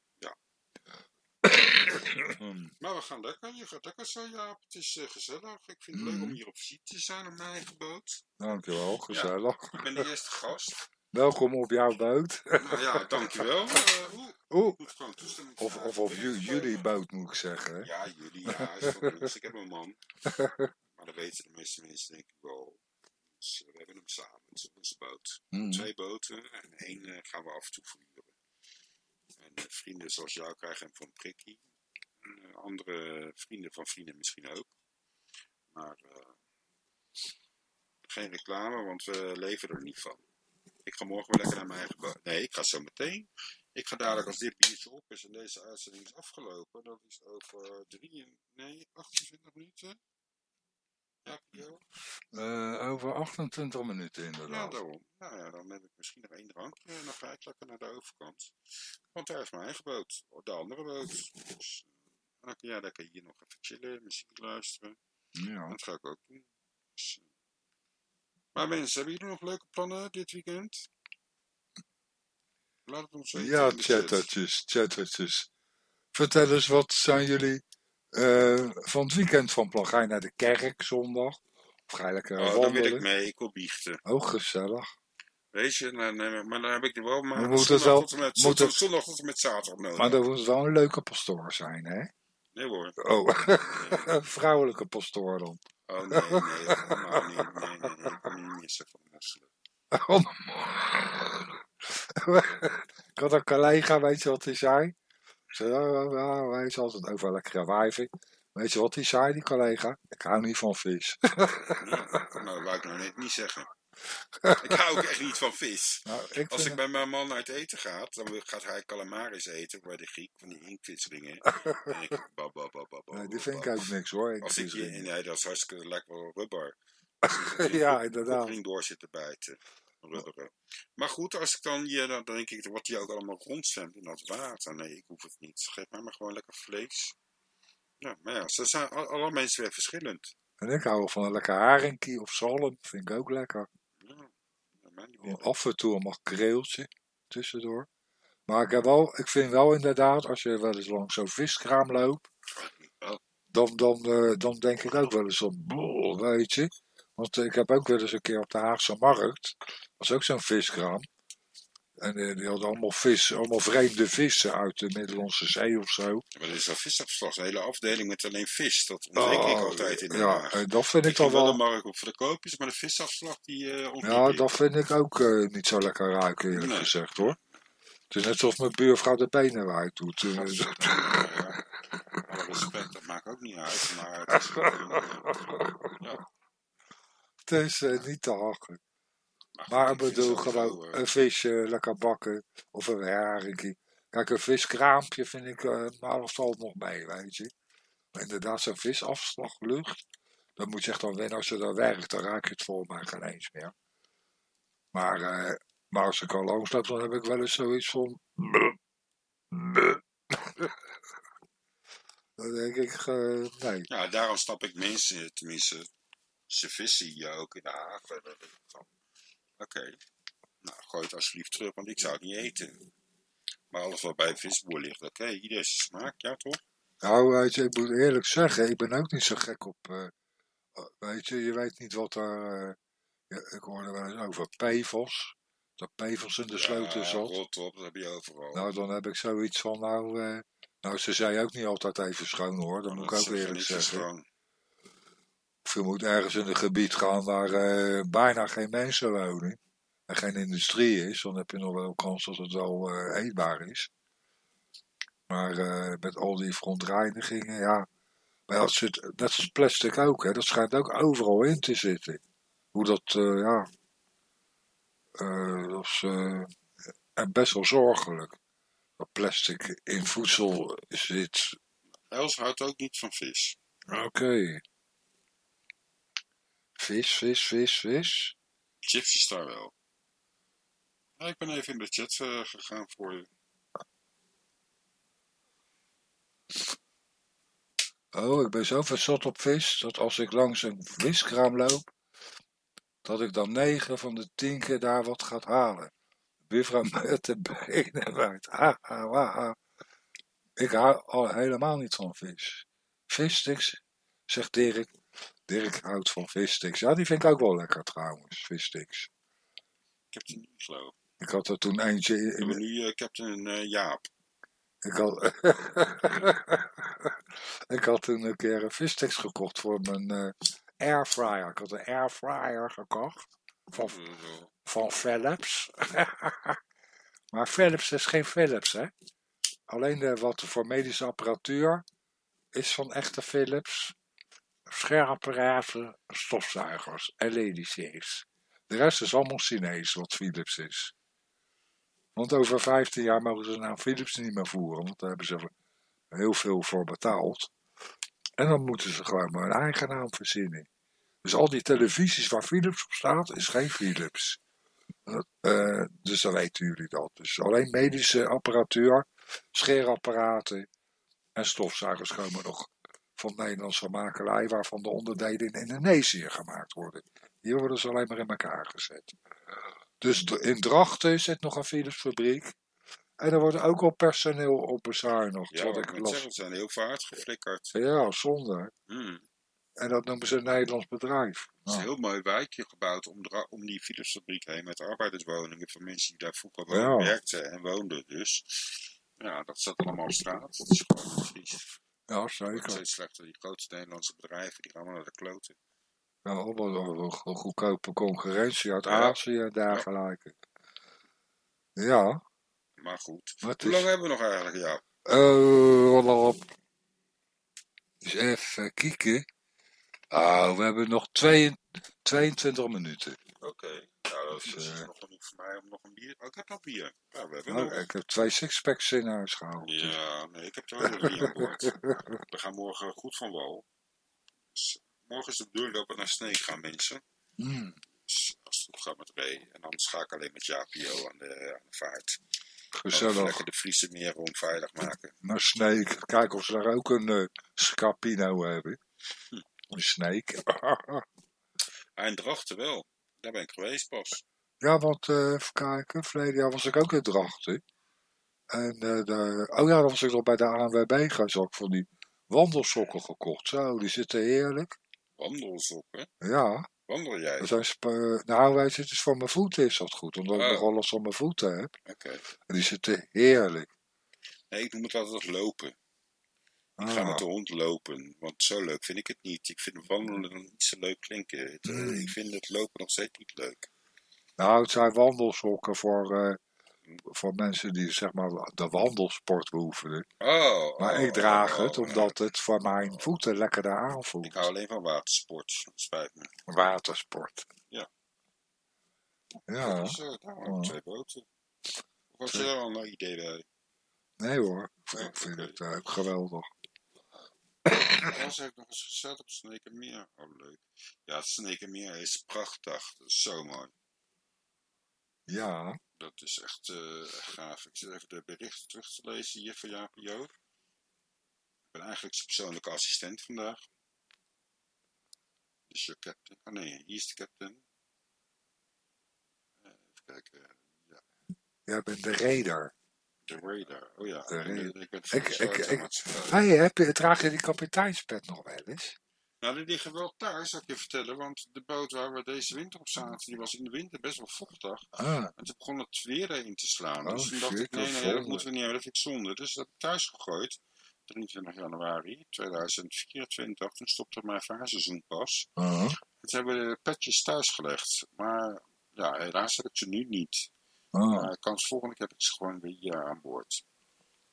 *coughs* maar we gaan lekker. Je gaat lekker zo, Jaap. Het is uh, gezellig. Ik vind het mm. leuk om hier op visite te zijn op mijn eigen boot. Dankjewel, gezellig. Ja, ik ben de eerste gast. Welkom op jouw boot. Nou ja, dankjewel. Uh, oeh, oeh. Of, of op jullie boot moet ik zeggen. Hè? Ja, jullie. Ja, is *laughs* ik heb een man. *laughs* Maar dat weten de meeste mensen denk ik wel. Dus we hebben hem samen. Het is onze boot. Mm. Twee boten en één uh, gaan we af en toe verhuren. En vrienden zoals jou krijgen hem voor een prikkie. En, andere vrienden van vrienden misschien ook. Maar geen reclame, want we leven er niet van. Ik ga morgen weer lekker naar mijn eigen boot. Nee, ik ga zo meteen. Ik ga dadelijk als dit biertje op is en deze uitzending is afgelopen. Dat is over drie, nee, 28 minuten. Uh, over 28 minuten inderdaad. Ja, daarom. Nou ja, dan heb ik misschien nog één drankje en dan ga ik lekker naar de overkant. Want daar is mijn eigen boot, de andere boot. Dus uh, dan kun jij lekker hier nog even chillen, muziek luisteren. Ja. Dat ga ik ook doen. Dus, maar mensen, hebben jullie nog leuke plannen dit weekend? Laat het ons weten. Ja, chattertjes, chattertjes. Vertel eens, wat zijn jullie uh, van het weekend van plan? Ga je naar de kerk zondag? Of ga je lekker oh, dan wil ik mee, ik wil biechten. Oh, gezellig. Weet je, nou, nee, maar dan heb ik er wel maar moet zondag, wel, tot en met, moet het, zondag tot en met zaterdag nodig. Maar dat moet wel een leuke pastoor zijn, hè? Nee hoor. Oh, *laughs* een vrouwelijke pastoor dan. Oh nee, nee, helemaal niet. Nee, nee, nee, ik kan niet missen van mosselen. *laughs* ik had een collega, weet je wat hij zei? Zo, hij is altijd over lekkere wijven. Weet je wat hij zei, die collega? Ik hou niet van vis. Ja, *laughs* nou, dat wou ik nou net niet zeggen. *laughs* Ik hou ook echt niet van vis. Nou, ik Als ik bij mijn man uit eten ga, dan gaat hij calamaris eten bij de Griek, van die inktvisringen. *laughs* nee, die vind ik ook niks hoor. Als ik, nee, dat is hartstikke lekker rubber. ja, inderdaad. Ik door zitten bijten. Maar goed, als ik dan hier, dan denk ik, wat die ook allemaal rondzwemt in dat water. Nee, ik hoef het niet. Geef mij maar gewoon lekker vlees. Ja, maar ja, ze zijn alle mensen weer verschillend. En ik hou van een lekker haringkie of zalm, vind ik ook lekker. Ja, Af en toe een makreeltje tussendoor. Maar ik, heb wel, ik vind wel inderdaad, als je wel eens langs zo'n viskraam loopt, dan, dan, uh, dan denk ik ook wel eens op, weet je. Want ik heb ook wel eens een keer op de Haagse Markt, dat was ook zo'n viskraam. En eh, die hadden allemaal vis, allemaal vreemde vissen uit de Middellandse Zee of zo. Maar dat is een visafslag, een hele afdeling met alleen vis. Dat ontdek ik Oh, altijd in de Ja, eh, dat vind ik Ik dan ging wel de wel. markt op voor de koopjes, maar de visafslag die ontliep Ja, dat vind ik ook niet zo lekker ruiken, eerlijk Nee. gezegd hoor. Het is net zoals mijn buurvrouw de benen eruit doet. Ja, ja. Alle respect, dat maakt ook niet uit, maar het is ja. Het is eh, niet te hakken. Maar, Maar ik bedoel gewoon eh, een visje lekker bakken of een haringje. Kijk, een viskraampje vind ik, eh maar dat valt nog mee, weet je. Maar inderdaad, zo'n visafslaglucht, dan moet je echt dan wennen als je daar werkt, dan raak je het volgens mij geen eens meer. Maar, maar als ik al langs loop, dan heb ik wel eens zoiets van... *laughs* dan denk ik, nee. Ja, daarom snap ik mensen, tenminste, ze vissen hier ook in de van, Oké, nou gooi het alsjeblieft terug, want ik zou het niet eten. Maar alles wat bij een visboer ligt, oké, iedereen zijn smaak, ja toch? Nou, weet je, ik moet eerlijk zeggen, ik ben ook niet zo gek op, eh, weet je, je weet niet wat er, eh, ja, ik hoorde wel eens over PFOS, dat PFOS in de sloten zat. rot op, dat heb je overal. Nou, dan heb ik zoiets van, nou, eh, nou, ze zei ook niet altijd even schoon hoor, dat moet ik ook eerlijk zeggen. Of je moet ergens in een gebied gaan waar eh, bijna geen mensen wonen en geen industrie is, dan heb je nog wel kans dat het wel eh, eetbaar is. Maar eh, met al die verontreinigingen, ja. Maar het zit, net als plastic ook, hè, dat schijnt ook overal in te zitten. Hoe dat, ja. dat is en best wel zorgelijk. Dat plastic in voedsel zit. Els houdt ook niet van vis. Oké. Vis, vis, vis, vis. Gypsy Star wel. Ja, ik ben even in de chat eh, gegaan voor je. Oh, ik ben zo verzot op vis, dat als ik langs een viskraam loop, dat ik dan negen van de tien keer daar wat gaat halen. Buurvrouw *laughs* met de benen uit. Ha, ha. Ik hou al helemaal niet van vis. Vissticks, zegt Dirk. Dirk houdt van vissticks. Ja, die vind ik ook wel lekker trouwens, vissticks. Ik heb die geloof. Ik had er toen eentje Ik in, heb nu Captain eh, Jaap. Ik had, *laughs* ik had toen een keer een vissticks gekocht voor mijn eh airfryer. Ik had een airfryer gekocht van, Zo. van Philips. *laughs* maar Philips is geen Philips, hè? Alleen de, wat voor medische apparatuur is van echte Philips. Scheerapparaten, stofzuigers, LED's. De rest is allemaal Chinees, wat Philips is. Want over 15 jaar mogen ze nou Philips niet meer voeren, want daar hebben ze heel veel voor betaald. En dan moeten ze gewoon maar een eigen naam verzinnen. Dus al die televisies waar Philips op staat, is geen Philips. Eh, dus dan weten jullie dat. Dus alleen medische apparatuur, scheerapparaten en stofzuigers komen nog van Nederlandse makelij, waarvan de onderdelen in Indonesië gemaakt worden. Hier worden ze alleen maar in elkaar gezet. Dus in Drachten zit nog een Philips fabriek. En er wordt ook al personeel op bezuinigd. Ja, wat ik las. zeggen, ze zijn heel veel uitgeflikkerd. Ja, zonde. Hmm. En dat noemen ze een Nederlands bedrijf. Het is een Nou, heel mooi wijkje gebouwd om, om die Philipsfabriek heen met arbeiderswoningen van mensen die daar vroeger Ja. werkten en woonden. Dus ja, dat zat allemaal op straat. Dat is gewoon. Ja, Het zeker. steeds slechter. Die grote Nederlandse bedrijven die gaan allemaal naar de kloten. Ja, allemaal goedkope concurrentie uit. Azië en dergelijke. Ja, Maar goed. het Hoe is... lang hebben we nog eigenlijk? Ja, Eh, op. Dus even kijken. Oh, we hebben nog twee, 22 minuten. Oké. Nou, dat is Dus, eh, nog genoeg voor mij om nog een bier. Oh, ik heb nog bier. Ja, we hebben Oh, nog. ik heb twee sixpacks in huis gehaald. Ja, nee, ik heb er wel nog bier aan boord. *laughs* We gaan morgen goed van wal. Dus morgen is de bedoeling dat we naar Sneek gaan, mensen. Mm, Dus als het goed gaat met Ray. En dan ga ik alleen met Japio aan de, aan de vaart. Gezellig. lekker de Friese meren veilig maken. Naar Sneek. Kijken of ze daar ook een eh, Scapino hebben. Een Sneek. *laughs* Ah, in Drachten wel. Daar ben ik geweest pas. ja, want eh, even kijken. Verleden jaar was ik ook in Drachten. En eh, de, oh ja, dan was ik nog bij de ANWB. Had ik van die wandelsokken gekocht. Zo, die zitten heerlijk. Wandelsokken. Ja. Wandel jij? Er zijn sp- nou, wij zitten voor mijn voeten is dat goed, omdat ik Oh. nog alles op mijn voeten heb. Oké. En die zitten heerlijk. Nee, ik noem het altijd als lopen. Ik ga Ah, met de hond lopen, want zo leuk vind ik het niet. Ik vind wandelen dan niet zo leuk klinken. Het, eh, Mm. Ik vind het lopen nog steeds niet leuk. nou, het zijn wandelsokken voor, eh, voor mensen die zeg maar de wandelsport beoefenen. Oh, Maar oh, ik draag oh, het oh, omdat het voor mijn voeten lekkerder Ik aanvoelt. hou alleen van watersport. Spijt me. Watersport. Ja. Ja, Dus, Oh. twee boten. Of had je daar al een idee bij? nee hoor. Ik vind het geweldig. Als heb ik nog eens gezet op Snekenmeer. Oh, leuk. Ja, het Snekenmeer is prachtig. Dat is zo mooi. Ja, Dat is echt eh, gaaf. Ik zit even de berichten terug te lezen hier van Jaap. Ik ben eigenlijk zijn persoonlijke assistent vandaag. Dus je captain. Oh nee, hier is de captain. Eh, even kijken. jij bent de reder. De radar, oh ja. De. Ik, ik, ben Ik- ik- ik- ik, Hé, heb je, draag je die kapiteinspet nog wel eens? Nou, die liggen wel thuis, zal ik je vertellen. Want de boot waar we deze winter op zaten, die was in de winter best wel vochtig. Ah, En toen begon het weer in te slaan. Oh, dus toen dacht ik, nee, nee, dat moeten we niet hebben. Dat vind ik zonde. Dus dat heb ik thuis gegooid. 23 januari 2024. Toen stopte mijn vaarseizoen pas. ah. En toen hebben we de petjes thuis gelegd. Maar ja, helaas heb ik ze nu niet. Ah. Maar kans volgende keer heb ik ze gewoon weer hier aan boord.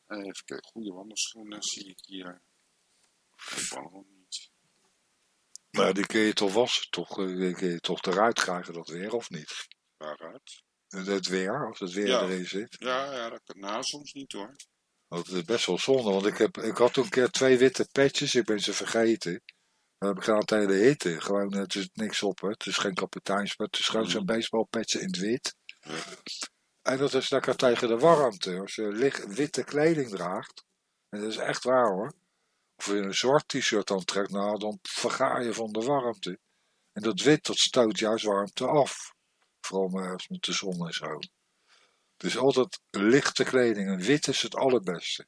Even kijken, goede wandelschoenen zie ik hier. Ik wandel niet. Maar die kun je toch wassen, toch? Eh, Die kun je toch eruit krijgen, dat weer, of niet? Waaruit? Het weer, als het weer Ja. erin zit. Ja, ja, dat kan nou soms niet hoor. Het is best wel zonde, want ik, heb, ik had toen een keer twee witte petjes, ik ben ze vergeten. Dat heb ik gedaan tegen de hitte. Gewoon, eh, het is niks op, hè. het is geen kapiteinspet, het is gewoon zo'n baseballpetje in het wit. En dat is lekker tegen de warmte. Als je licht, witte kleding draagt, en dat is echt waar hoor. Of je een zwart t-shirt aantrekt, nou dan verga je van de warmte. En dat wit, dat stoot juist warmte af. Vooral met de zon en zo. Dus altijd lichte kleding. En wit is het allerbeste.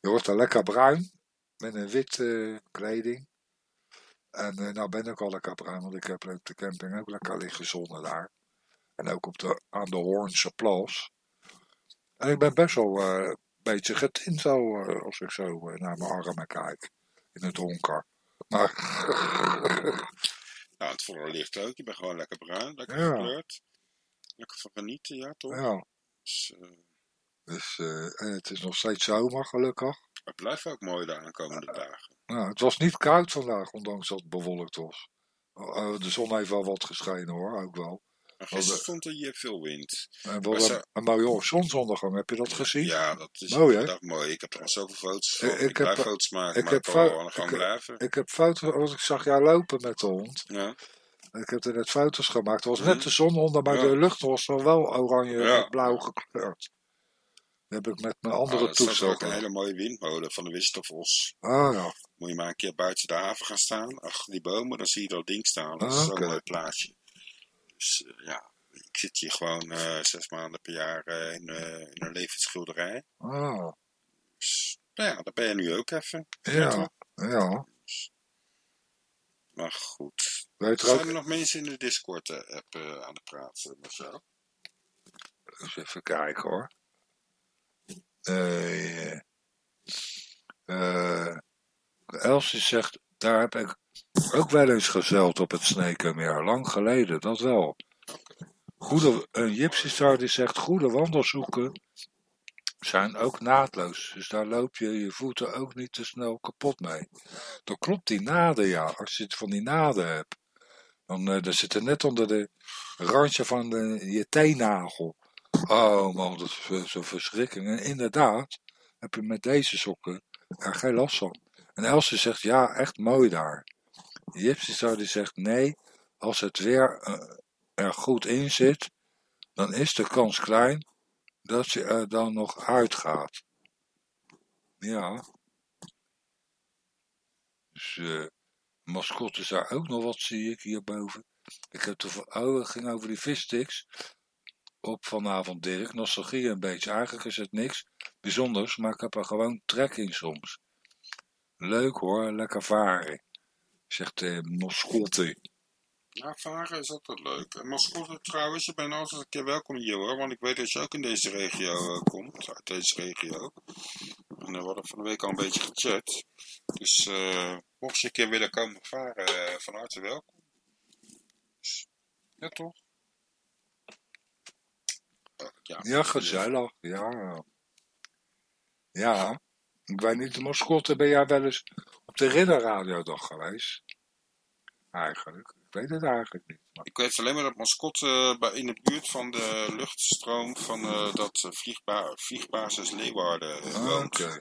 Je wordt er lekker bruin met een witte kleding. En eh, nou ben ik al lekker bruin, want ik heb op de camping ook lekker liggen zonnen daar. En ook op de, aan de Hoornse Plas. En ik ben best wel eh, een beetje getint zo, eh, als ik zo eh, naar mijn armen kijk. In het donker. Maar Nou, het volle licht ook. Je bent gewoon lekker bruin, lekker Ja. gekleurd. Lekker van genieten, ja toch? ja, Dus, dus en het is nog steeds zomer gelukkig. het blijft ook mooi de aankomende dagen. Nou, het was niet koud vandaag, ondanks dat het bewolkt was. Eh, de zon heeft wel wat geschenen hoor, ook wel. Maar gisteren stond er hier veel wind. En zo- een, een mooie zonsondergang, heb je dat gezien? Ja, dat is Mooi, inderdaad mooi. Ik heb er al zoveel foto's van. Ik- Ik, heb- foto's maken, ik maar heb ik kan gewoon blijven. Ik heb foto's, want ik zag jou lopen met de hond. Ja, Ik heb er net foto's gemaakt. Het was Mhm. net de zon onder, maar Ja. de lucht was nog wel oranje Ja. en blauw gekleurd. Dat heb ik met mijn Ah, andere dat is ook toestel een hele mooie windmolen van de Wistervos. Ah ja, Moet je maar een keer buiten de haven gaan staan, achter die bomen, dan zie je dat ding staan. Dat Ah, is zo'n mooi plaatsje. Dus eh, ja, ik zit hier gewoon eh, zes maanden per jaar eh, in, in een levensschilderij. ah, Dus nou ja, daar ben je nu ook even. ja, ja. Maar goed. Weet er Zijn ook, er nog mensen in de Discord-app aan het praten met jou? eens even kijken hoor. Eh, eh, Elsie zegt, daar heb ik ook wel eens gezeild op het Sneekenmeer. Lang geleden, dat wel. Goede, een Gypsy Star die zegt, goede wandelzoeken zijn ook naadloos. Dus daar loop je je voeten ook niet te snel kapot mee. Dan klopt die naden, ja. Als je het van die naden hebt. Dan eh, daar zitten net onder de randje van de, je teennagel. Oh man, dat is eh, zo'n verschrikking. En inderdaad, heb je met deze sokken er geen last van. En Elsie zegt, ja, echt mooi daar. Star die zegt, nee, als het weer eh, er goed in zit, dan is de kans klein dat je er dan nog uitgaat. Ja. Dus eh mascotte is daar ook nog wat, zie ik hierboven. Ik heb de, oh, ging over die vissticks op vanavond, Dirk. Nostalgie een beetje. Eigenlijk is het niks bijzonders, maar ik heb er gewoon trek in soms. Leuk hoor, lekker varen, zegt mascotte. Ja, varen is altijd leuk. En mascotte trouwens, je bent altijd een keer welkom hier hoor. Want ik weet dat je ook in deze regio eh, komt. Uit deze regio. En we hadden van de week al een beetje gechat. Dus eh, mocht je een keer willen komen varen, eh, van harte welkom. Dus, ja toch? Eh, ja, Ja, gezellig, ja. Ja, ik weet niet, de mascotte, ben jij wel eens op de ridderradiodag geweest? Eigenlijk, ik weet het eigenlijk niet. Maar, Ik weet alleen maar dat mascotte eh, in de buurt van de luchtstroom van eh, dat eh, vliegba vliegbasis Leeuwarden ah, woont.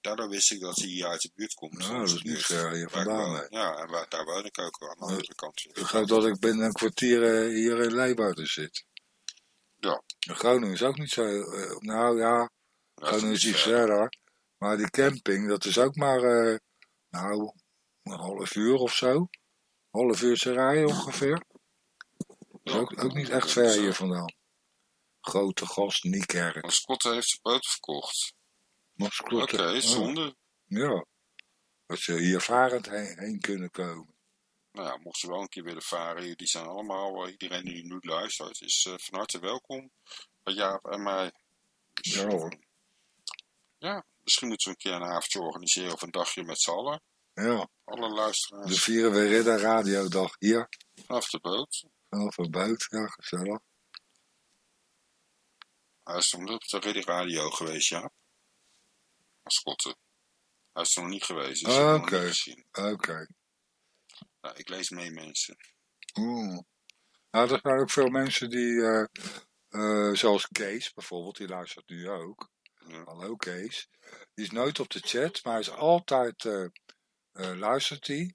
Daardoor wist ik dat hij hier uit de buurt komt. nou, van dat is niet hier vandaan. woon. Ja, en waar, daar woon ik ook aan de andere kant. Ik geloof dat ik binnen een kwartier hier in Leeuwarden zit. Ja. En Groningen is ook niet zo, nou ja, Groningen is iets ver. verder. Maar die camping, dat is ook maar, eh, nou, een half uur of zo. Half uurtje rijden ongeveer. Ja. ook, ook niet echt ver hier vandaan. grote gast Niekerk. Mascotte heeft zijn boot verkocht. Mascotte. Oké, oh, zonde. ja. Dat ze hier varend heen, heen kunnen komen. Nou ja, mocht ze wel een keer willen varen, die zijn allemaal, eh, iedereen die nu luistert, is eh, van harte welkom bij Jaap en mij. Ja, hoor. ja, misschien moeten we een keer een avondje organiseren of een dagje met z'n allen. Ja, Alle luisteraars vieren we Ridder Radiodag hier. vanaf de boot. Vanaf een boot, ja, gezellig. Hij is nog niet op de Ridder Radio geweest, ja. Mascotte. Hij is er nog niet geweest, dus Oké. Oké. Nou, ik lees mee, mensen. Oeh. Nou, er zijn ook veel mensen die, eh, eh, zoals Kees bijvoorbeeld, die luistert nu ook. Hallo Kees. Die is nooit op de chat, maar hij is altijd, eh, eh, luistert hij.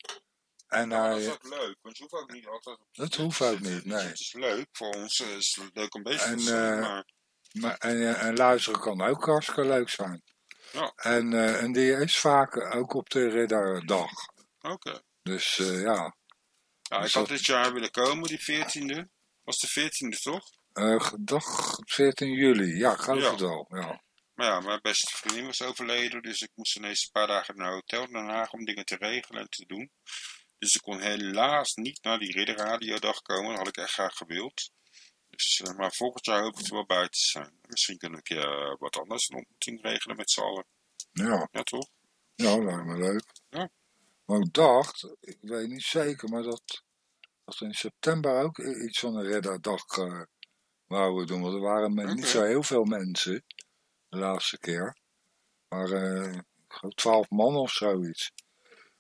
En Nou, dat is ook leuk, want je hoeft ook niet altijd op Dat te hoeft ook niet, nee. Het is leuk, voor ons is het leuk om bezig En, te zijn, eh, maar maar, en, en luisteren kan ook hartstikke leuk zijn. Ja. En, en die is vaak ook op de ridderdag. oké. Dus eh, ja, Ja, ik Dus had dat- dit jaar willen komen, die 14e. Was de 14e toch? Eh, dag 14 juli. Ja, geloof Ja. het wel. Ja. Maar ja, mijn beste vriendin was overleden, dus ik moest ineens een paar dagen naar een hotel in Den Haag om dingen te regelen en te doen. Dus ik kon helaas niet naar die ridderradiodag komen, dat had ik echt graag gewild. Dus, eh, maar volgend jaar hoop ik er wel bij te zijn. Misschien kunnen we eh, wat anders, een ontmoeting regelen met z'n allen. ja, Ja, toch? ja, lijkt me leuk. Ja. Maar ik dacht, ik weet niet zeker, maar dat, dat in september ook iets van een ridderdag eh wouden doen. Want er waren niet zo heel veel mensen de laatste keer. Maar eh, ik geloof 12 man of zoiets.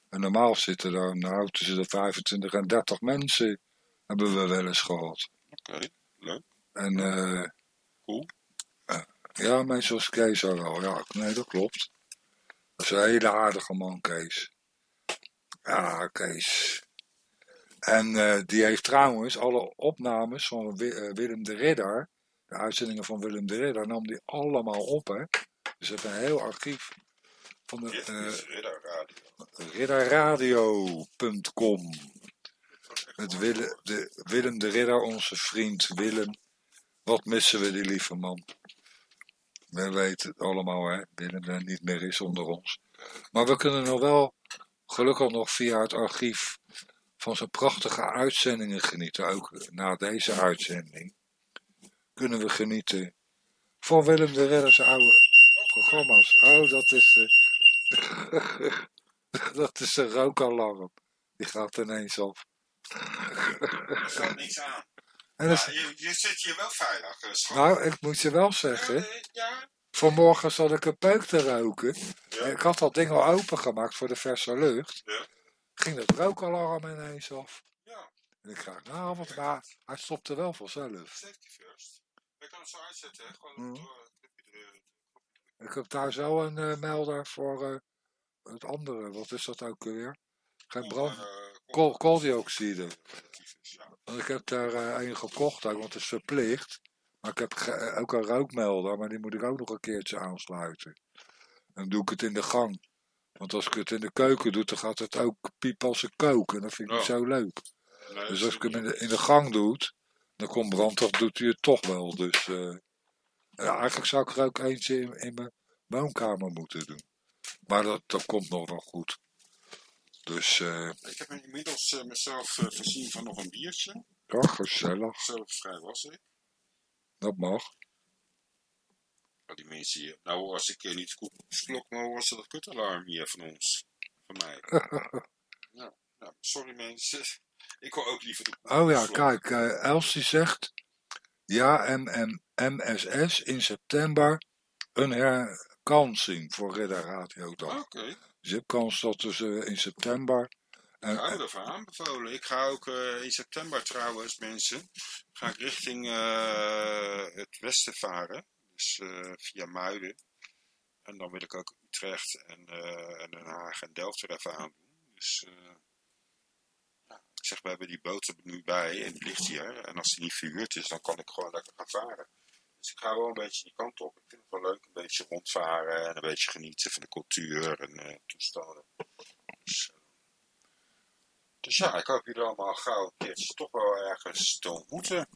En normaal zitten er nou tussen de 25 en 30 mensen. Hebben we wel eens gehad. Oké, leuk. En eh Cool. eh, ja, mensen als Kees wel. Ja, nee, dat klopt. Dat is een hele aardige man, Kees. Ja, Kees. En eh, die heeft trouwens alle opnames van Wi- eh, Willem de Ridder, de uitzendingen van Willem de Ridder, nam die allemaal op, hè. Dus het een heel archief van de Dit eh, is Ridder Radio. ridderradio.com. Met Willem de, Willem de Ridder, onze vriend Willem. Wat missen we die lieve man. We weten het allemaal, hè. Willem er niet meer is onder ons. Maar we kunnen nog wel, gelukkig nog via het archief, van zijn prachtige uitzendingen genieten. Ook na deze uitzending kunnen we genieten van Willem de Ridder zijn oude programma's. Oh, dat is de, *laughs* dat is de rookalarm. Die gaat ineens af. Er staat niks aan. En is- je, je zit hier wel veilig, eh, schat. nou, ik moet je wel zeggen, Ja, ja. vanmorgen zat ik een peuk te roken. Ja. Ik had dat ding al opengemaakt voor de verse lucht. Ging het rookalarm ineens af. Ja, En ik ga nou, wat maar hij stopte wel vanzelf. safety first. Zo uitzetten. Gewoon door het knopje Ik heb daar zo een eh, melder voor eh, het andere. Wat is dat ook weer? Geen brand. eh, Kool- Kooldioxide. Ja. Want ik heb daar eh, een gekocht ook, want het is verplicht. Maar ik heb ook een rookmelder, maar die moet ik ook nog een keertje aansluiten. Dan doe ik het in de gang. Want als ik het in de keuken doe, dan gaat het ook piepen als ik kook. En dat vind ik niet Ja. zo leuk. Nee, Dus als ik hem in de, in de gang doe, dan komt brand, dan doet hij het toch wel. Dus eh, ja, eigenlijk zou ik er ook eentje in, in mijn woonkamer moeten doen. Maar dat, dat komt nog wel goed. Dus eh, Ik heb inmiddels eh, mezelf voorzien van nog een biertje. ja, gezellig. Zelf vrij was ik. Dat mag. Maar die mensen hier, nou als ik niet goed slok, maar ze dat kutalarm hier van ons. Van mij. *laughs* ja, nou, sorry mensen. Ik hoor ook liever de Oh ja, kijk, eh Els die zegt, ja, MM, MSS in september een herkansing voor Ridder Radio Dag. Oké, Dus je hebt kans dat dus eh, in september... ik En, hou ervan aanbevolen. Ik ga ook eh, in september trouwens, mensen, ga ik richting eh, het westen varen. Dus eh, via Muiden. En dan wil ik ook Utrecht en, eh, en Den Haag en Delft er even aan doen. Dus eh, ik zeg, we hebben die boot er nu bij en die ligt hier. En als die niet verhuurd is, dan kan ik gewoon lekker gaan varen. Dus ik ga wel een beetje die kant op. Ik vind het wel leuk, een beetje rondvaren en een beetje genieten van de cultuur en eh, toestanden. Dus, eh, dus ja, ik hoop jullie allemaal gauw een toch wel ergens te ontmoeten.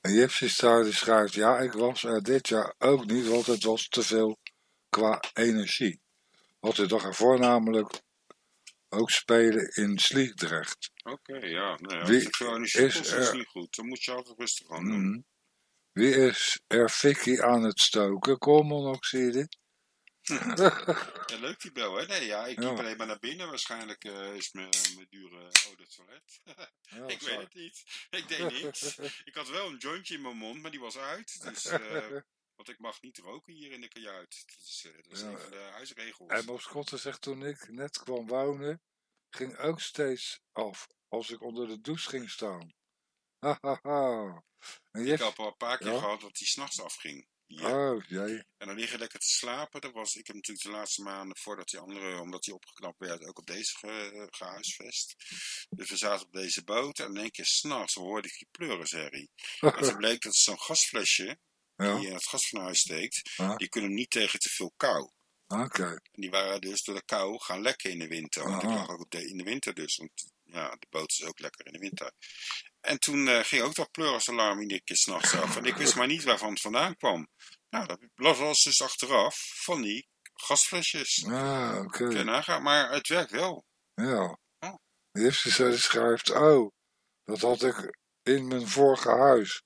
En Jipsy Star schrijft, ja, ik was er dit jaar ook niet, want het was te veel qua energie. Wat de dag ervoor namelijk ook spelen in Sliedrecht. Oké, ja. Nee, als Wie je is kost, is er- niet goed. Dan moet je altijd rustig aan doen. Mhm. Wie is er Vicky aan het stoken? Koolmonoxide? *laughs* Ja, leuk die bel, hè? Nee, ja, ik Ja. liep alleen maar naar binnen. Waarschijnlijk eh, is mijn, mijn dure eau de toilet. *laughs* Ja, ik weet het niet. Ik deed niks. *laughs* Ik had wel een jointje in mijn mond, maar die was uit. Dus, eh, want ik mag niet roken hier in de kajuit. Dat is, eh, dat is Ja. een van de huisregels. En Moscotte zegt toen ik net kwam wonen, ging ook steeds af als ik onder de douche ging staan. Hahaha. En Ik Jip- heb al een paar keer Ja? gehad dat die s'nachts afging. Ja. Oh, jee. En dan liggen lekker te slapen. Dat was, ik heb natuurlijk de laatste maanden voordat die andere, omdat hij opgeknapt werd, ook op deze ge, gehuisvest. Dus we zaten op deze boot en in één keer s'nachts hoorde ik die pleurenserie. En toen bleek dat zo'n gasflesje, Ja, die het gasfornuis steekt, Ja. die kunnen niet tegen te veel kou. oké. En die waren dus door de kou gaan lekken in de winter. Want ik Aha. lag ook de, in de winter dus. Want ja, de boot is ook lekker in de winter. En toen eh, ging ook dat pleurisalarm iedere keer s'nachts af. En ik wist maar niet waarvan het vandaan kwam. Nou, dat was dus achteraf van die gasflesjes. Ah, oké. Nagaan, maar het werkt wel. Ja. Oh. Jipsy Star schrijft, oh, dat had ik in mijn vorige huis.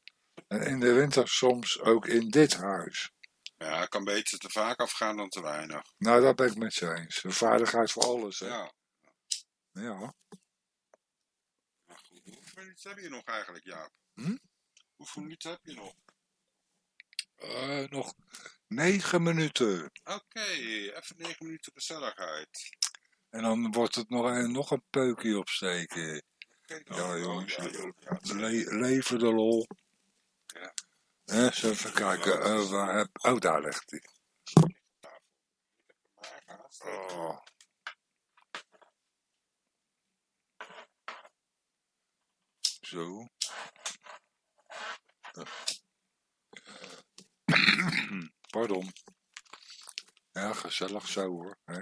En in de winter soms ook in dit huis. Ja, het kan beter te vaak afgaan dan te weinig. Nou, dat ben ik met je eens. De veiligheid voor alles, hè. Ja. Ja. Maar goed, hoeveel minuten heb je nog eigenlijk, Jaap? Hm? Hoeveel minuten heb je nog? Eh, nog negen minuten. Oké, even negen minuten gezelligheid. En dan wordt het nog een, nog een peukje opsteken. Ja, jongens. ja, ja, ja, ja. Le leven de lol. Eh, even kijken. eh, waar heb... Oh, daar ligt hij. Oh. Zo. *clears throat* Pardon. Ja, gezellig zo hoor. Hè?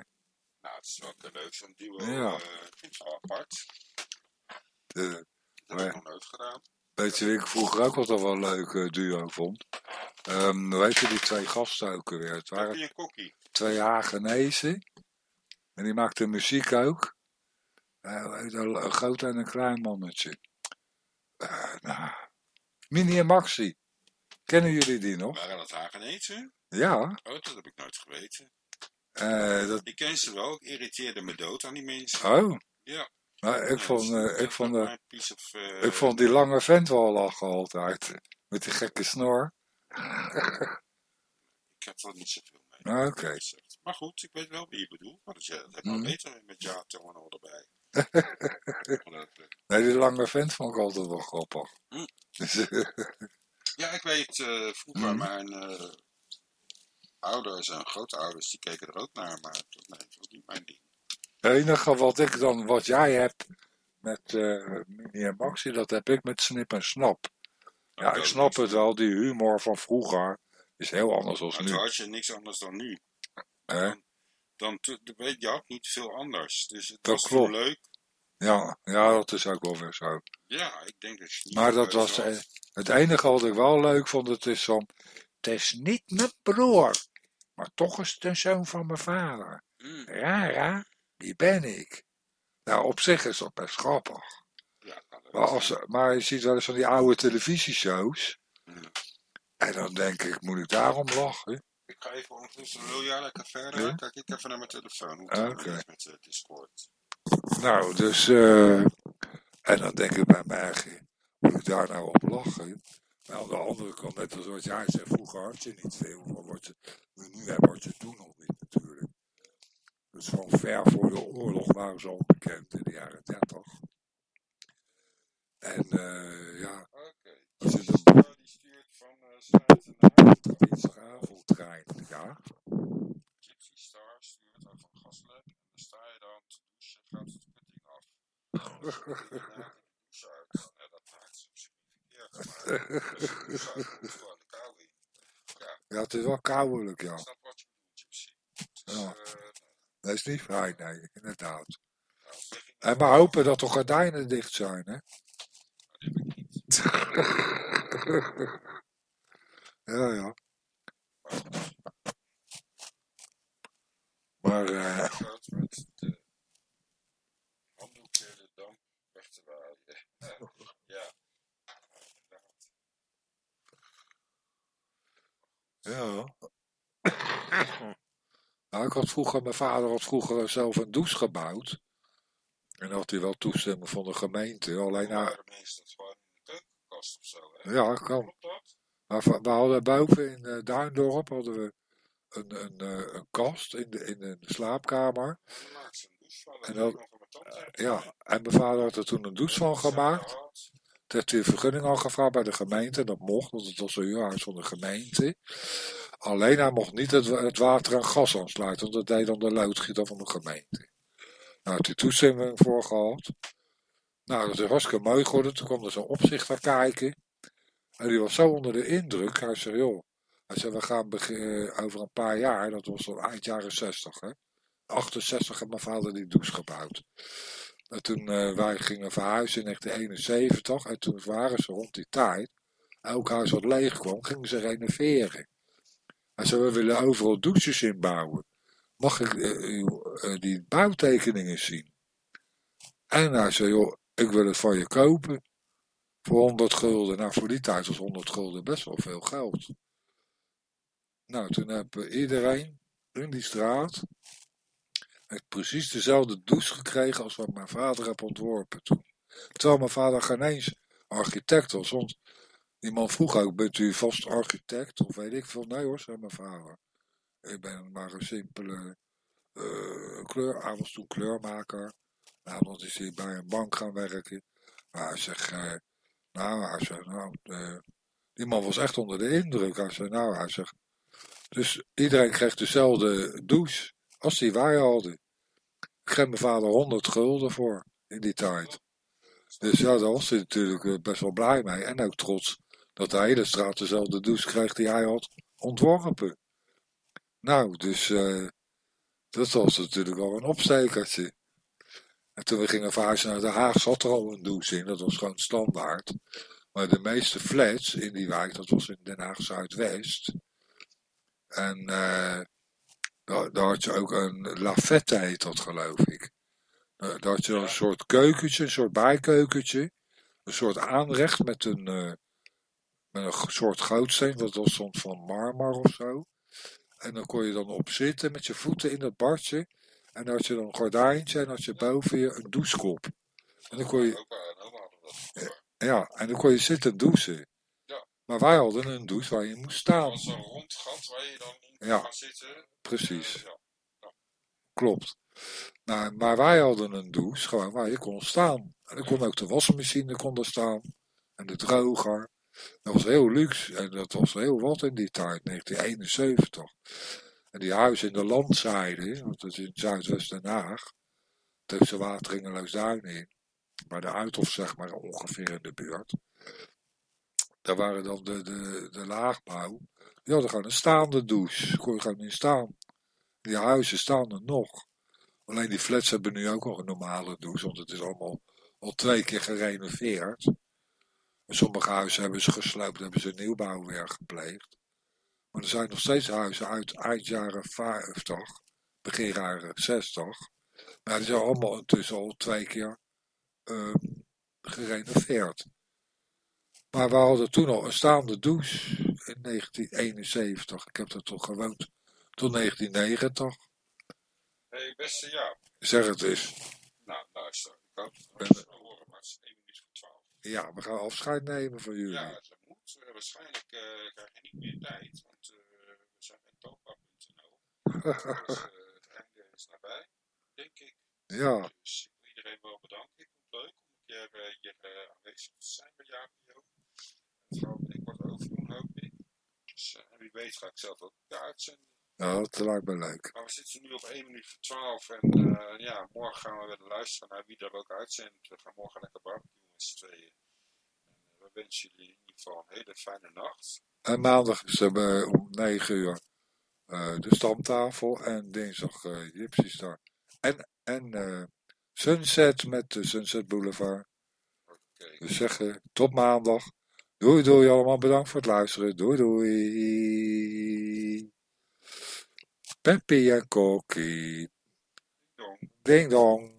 Nou, het is wel een leuk, zo'n duo. Ja. eh, wel apart. De, Dat heb ik nog nooit gedaan. Weet je wie ik vroeger ook altijd wel een leuk eh, duo vond? Ehm weet je die twee gasten ook weer? Het waren twee Hagenezen. En die maakten muziek ook. Je, een groot en een klein mannetje. Eh, nou, Mini en Maxi. Kennen jullie die nog? Waren dat Hagenezen? Ja. Oh, dat heb ik nooit geweten. eh, dat, Ik ken ze wel, ik irriteerde me dood aan die mensen. oh. Ja. Maar ik Ja, vond, eh, ik, vond, eh, of, eh, ik vond die lange vent wel lachen altijd. Met die gekke snor. *laughs* Ik heb er niet zoveel mee. Ah, Oké. Maar goed, ik weet wel wie je bedoelt. Maar dat, heb ik Mhm. beter met ja, Toon en al erbij. *laughs* Nee, die lange vent vond ik altijd wel grappig. Dus, *laughs* ja, ik weet, vroeger Mhm. mijn ouders en grootouders, die keken er ook naar. Maar dat, nee, dat was niet mijn ding. Het enige wat ik dan, wat jij hebt met eh Mini en Maxi, dat heb ik met Snip en Snap. Ja, ik ook snap het wel, die humor van vroeger is heel anders dan nu. toen had je niks anders dan nu. Hè? Dan, weet je, had niet veel anders. Dus het Dat was klopt. leuk. Ja, ja, dat is ook wel weer zo. Ja, ik denk dat je Maar dat was, had. eh, het enige wat ik wel leuk vond, het is van, het is niet mijn broer, maar toch is het een zoon van mijn vader. Mm, Rara, die ben ik. Nou, op zich is dat best grappig. ja, Maar, als, zijn. maar je ziet wel eens van die oude televisieshows. En dan denk ik, moet ik daarom lachen? Ik ga even ondertussen, wil jij lekker verder? Ja? Kijk ik even naar mijn telefoon. Hoe Ah, het is met eh, Discord. Nou, dus... eh, en dan denk ik bij mij moet ik daar nou op lachen? Maar aan de andere kant, net als wat jij zei, vroeger had je niet veel wat je nu hebt, wat je toen nog niet. Dus van ver voor de oorlog waren ze al bekend in de jaren 30. En eh, ja, je Dus, dan- eh, die stuurt van uh, Sluiten naar dinsdagavondtrein, ja. Gypsy Star stuurt uit van Gaslek. En dan sta je dan te douchen, gaat het kutting af. Dan je daarna de douche uit. Ja, dat maakt soms verkeerd. Maar de douche uit moet, gewoon de kou in. Ja, het is wel koudelijk, ja. Ik snap wat je bedoelt, Gypsy. Dus, Ja. eh, Dat is niet vrij, nee, inderdaad. En maar hopen dat de gordijnen dicht zijn, hè. dat heb ik niet. *laughs* ja, ja. Maar, eh, Groot met de handdoek in de damp weg te waaien. ja. ja. Nou, ik had vroeger, mijn vader had vroeger zelf een douche gebouwd. En dan had hij wel toestemming van de gemeente. Alleen, dat gewoon in de keukenkast of zo, hè? ja, kan. Dat? Maar we hadden boven in eh, Duindorp hadden we een, een, eh, een kast in de, in de slaapkamer. En heeft Ja, en mijn vader had er toen een douche van gemaakt. Toen heeft hij een vergunning al gevraagd bij de gemeente. Dat mocht, want het was een huurhuis van de gemeente. Alleen hij mocht niet het, het water en gas aansluiten, want dat deed dan de loodgieter van de gemeente. Nou, had hij toestemming voor gehad. Nou, dat is hartstikke mooi geworden. Toen kwam er zo'n opzichter kijken. En die was zo onder de indruk. Hij zei, joh, hij zei, we gaan eh, over een paar jaar, dat was al eind jaren 60, hè. 68 heeft mijn vader die douche gebouwd. En toen eh, wij gingen verhuizen in 1971, en toen waren ze rond die tijd, elk huis wat leeg kwam, gingen ze renoveren. Hij zei, we willen overal douches inbouwen. Mag ik eh, uw, eh, die bouwtekeningen zien? En hij zei, joh, ik wil het van je kopen. Voor 100 gulden. Nou, voor die tijd was 100 gulden best wel veel geld. Nou, toen heb iedereen in die straat precies dezelfde douche gekregen als wat mijn vader heb ontworpen toen. Terwijl mijn vader geen eens architect was. Die man vroeg ook, bent u vast architect? Of weet ik veel. Nee hoor, zei mijn vader. Ik ben maar een simpele eh, kleur. Hij was toen kleurmaker. Nou, dan is hij bij een bank gaan werken. Maar hij zegt, eh, nou, hij zegt, nou, eh, die man was echt onder de indruk. Hij nou, hij zegt, dus iedereen kreeg dezelfde douche als die wij hadden. Ik kreeg mijn vader 100 gulden voor in die tijd. Dus ja, daar was hij natuurlijk best wel blij mee. En ook trots dat de hele straat dezelfde douche kreeg die hij had ontworpen. Nou, dus eh, dat was natuurlijk wel een opstekertje. En toen we gingen verhuizen naar Den Haag zat er al een douche in. Dat was gewoon standaard. Maar de meeste flats in die wijk, dat was in Den Haag Zuidwest. En eh, daar, daar had je ook een lafette heet dat geloof ik. Daar had je dan een soort keukentje, een soort bijkeukentje. Een soort aanrecht met een, eh, met een soort gootsteen, wat was soms van marmer of zo. En dan kon je dan op zitten met je voeten in dat badje. En dan had je dan een gordijntje en had je boven je een douchekop. En dan kon je, dat ja, en dan kon je zitten douchen. Maar wij hadden een douche waar je moest Dat staan. was zo'n rond gat waar je dan in Ja. zitten. Precies. Eh, ja. Klopt. Nou, maar wij hadden een douche gewoon waar je kon staan. En dan kon ook de wasmachine kon er staan. En de droger. Dat was heel luxe. En dat was heel wat in die tijd, 1971. En die huizen in de landzijde, want dat is in Zuidwest Den Haag. Tussen Wateringeloos Duinen in. Bij de Uithof, zeg maar, ongeveer in de buurt. Daar waren dan de, de, de laagbouw. Die hadden gewoon een staande douche. Kon je gewoon in staan. Die huizen staan er nog. Alleen die flats hebben nu ook al een normale douche, want het is allemaal al twee keer gerenoveerd. Sommige huizen hebben ze gesloopt, hebben ze nieuwbouw weer gepleegd. Maar er zijn nog steeds huizen uit eind jaren 50, begin jaren 60. Maar die zijn allemaal intussen al twee keer ehm, gerenoveerd. Maar we hadden toen al een staande douche in 1971. Ik heb er toch gewoond tot 1990. Hey, beste Jaap. Zeg het eens. Nou, luister. Ik dat Ben- we het horen, maar het is 1 minuut voor 12. Ja, we gaan afscheid nemen van jullie. Ja, dat moet. Eh, waarschijnlijk eh, krijg je niet meer tijd, want eh, we zijn met topa.nl. Dus *laughs* het einde is nabij, denk ik. Ja, Dus ik wil iedereen wel bedanken. Ik vond het leuk om een keer hier aanwezig te zijn bij Jaap en. Het gaat binnenkort overdoen, hoop ik. Dus en wie weet ga ik zelf ook de uitzending. nou, dat lijkt me leuk. Maar we zitten nu op 1 minuut voor 12 en ja, morgen gaan we weer luisteren naar wie er ook uitzendt. We gaan morgen lekker barbecuen met z'n tweeën. En, eh, we wensen jullie in ieder geval een hele fijne nacht. En maandag is er eh, om 9 uur eh, de stamtafel en dinsdag uh, Gypsy Star. En, en eh, Sunset met de Sunset Boulevard. Oké. Dus zeggen tot maandag. Doei doei allemaal, bedankt voor het luisteren. Doei doei. Peppy en Kokkie. Jong. Ding dong.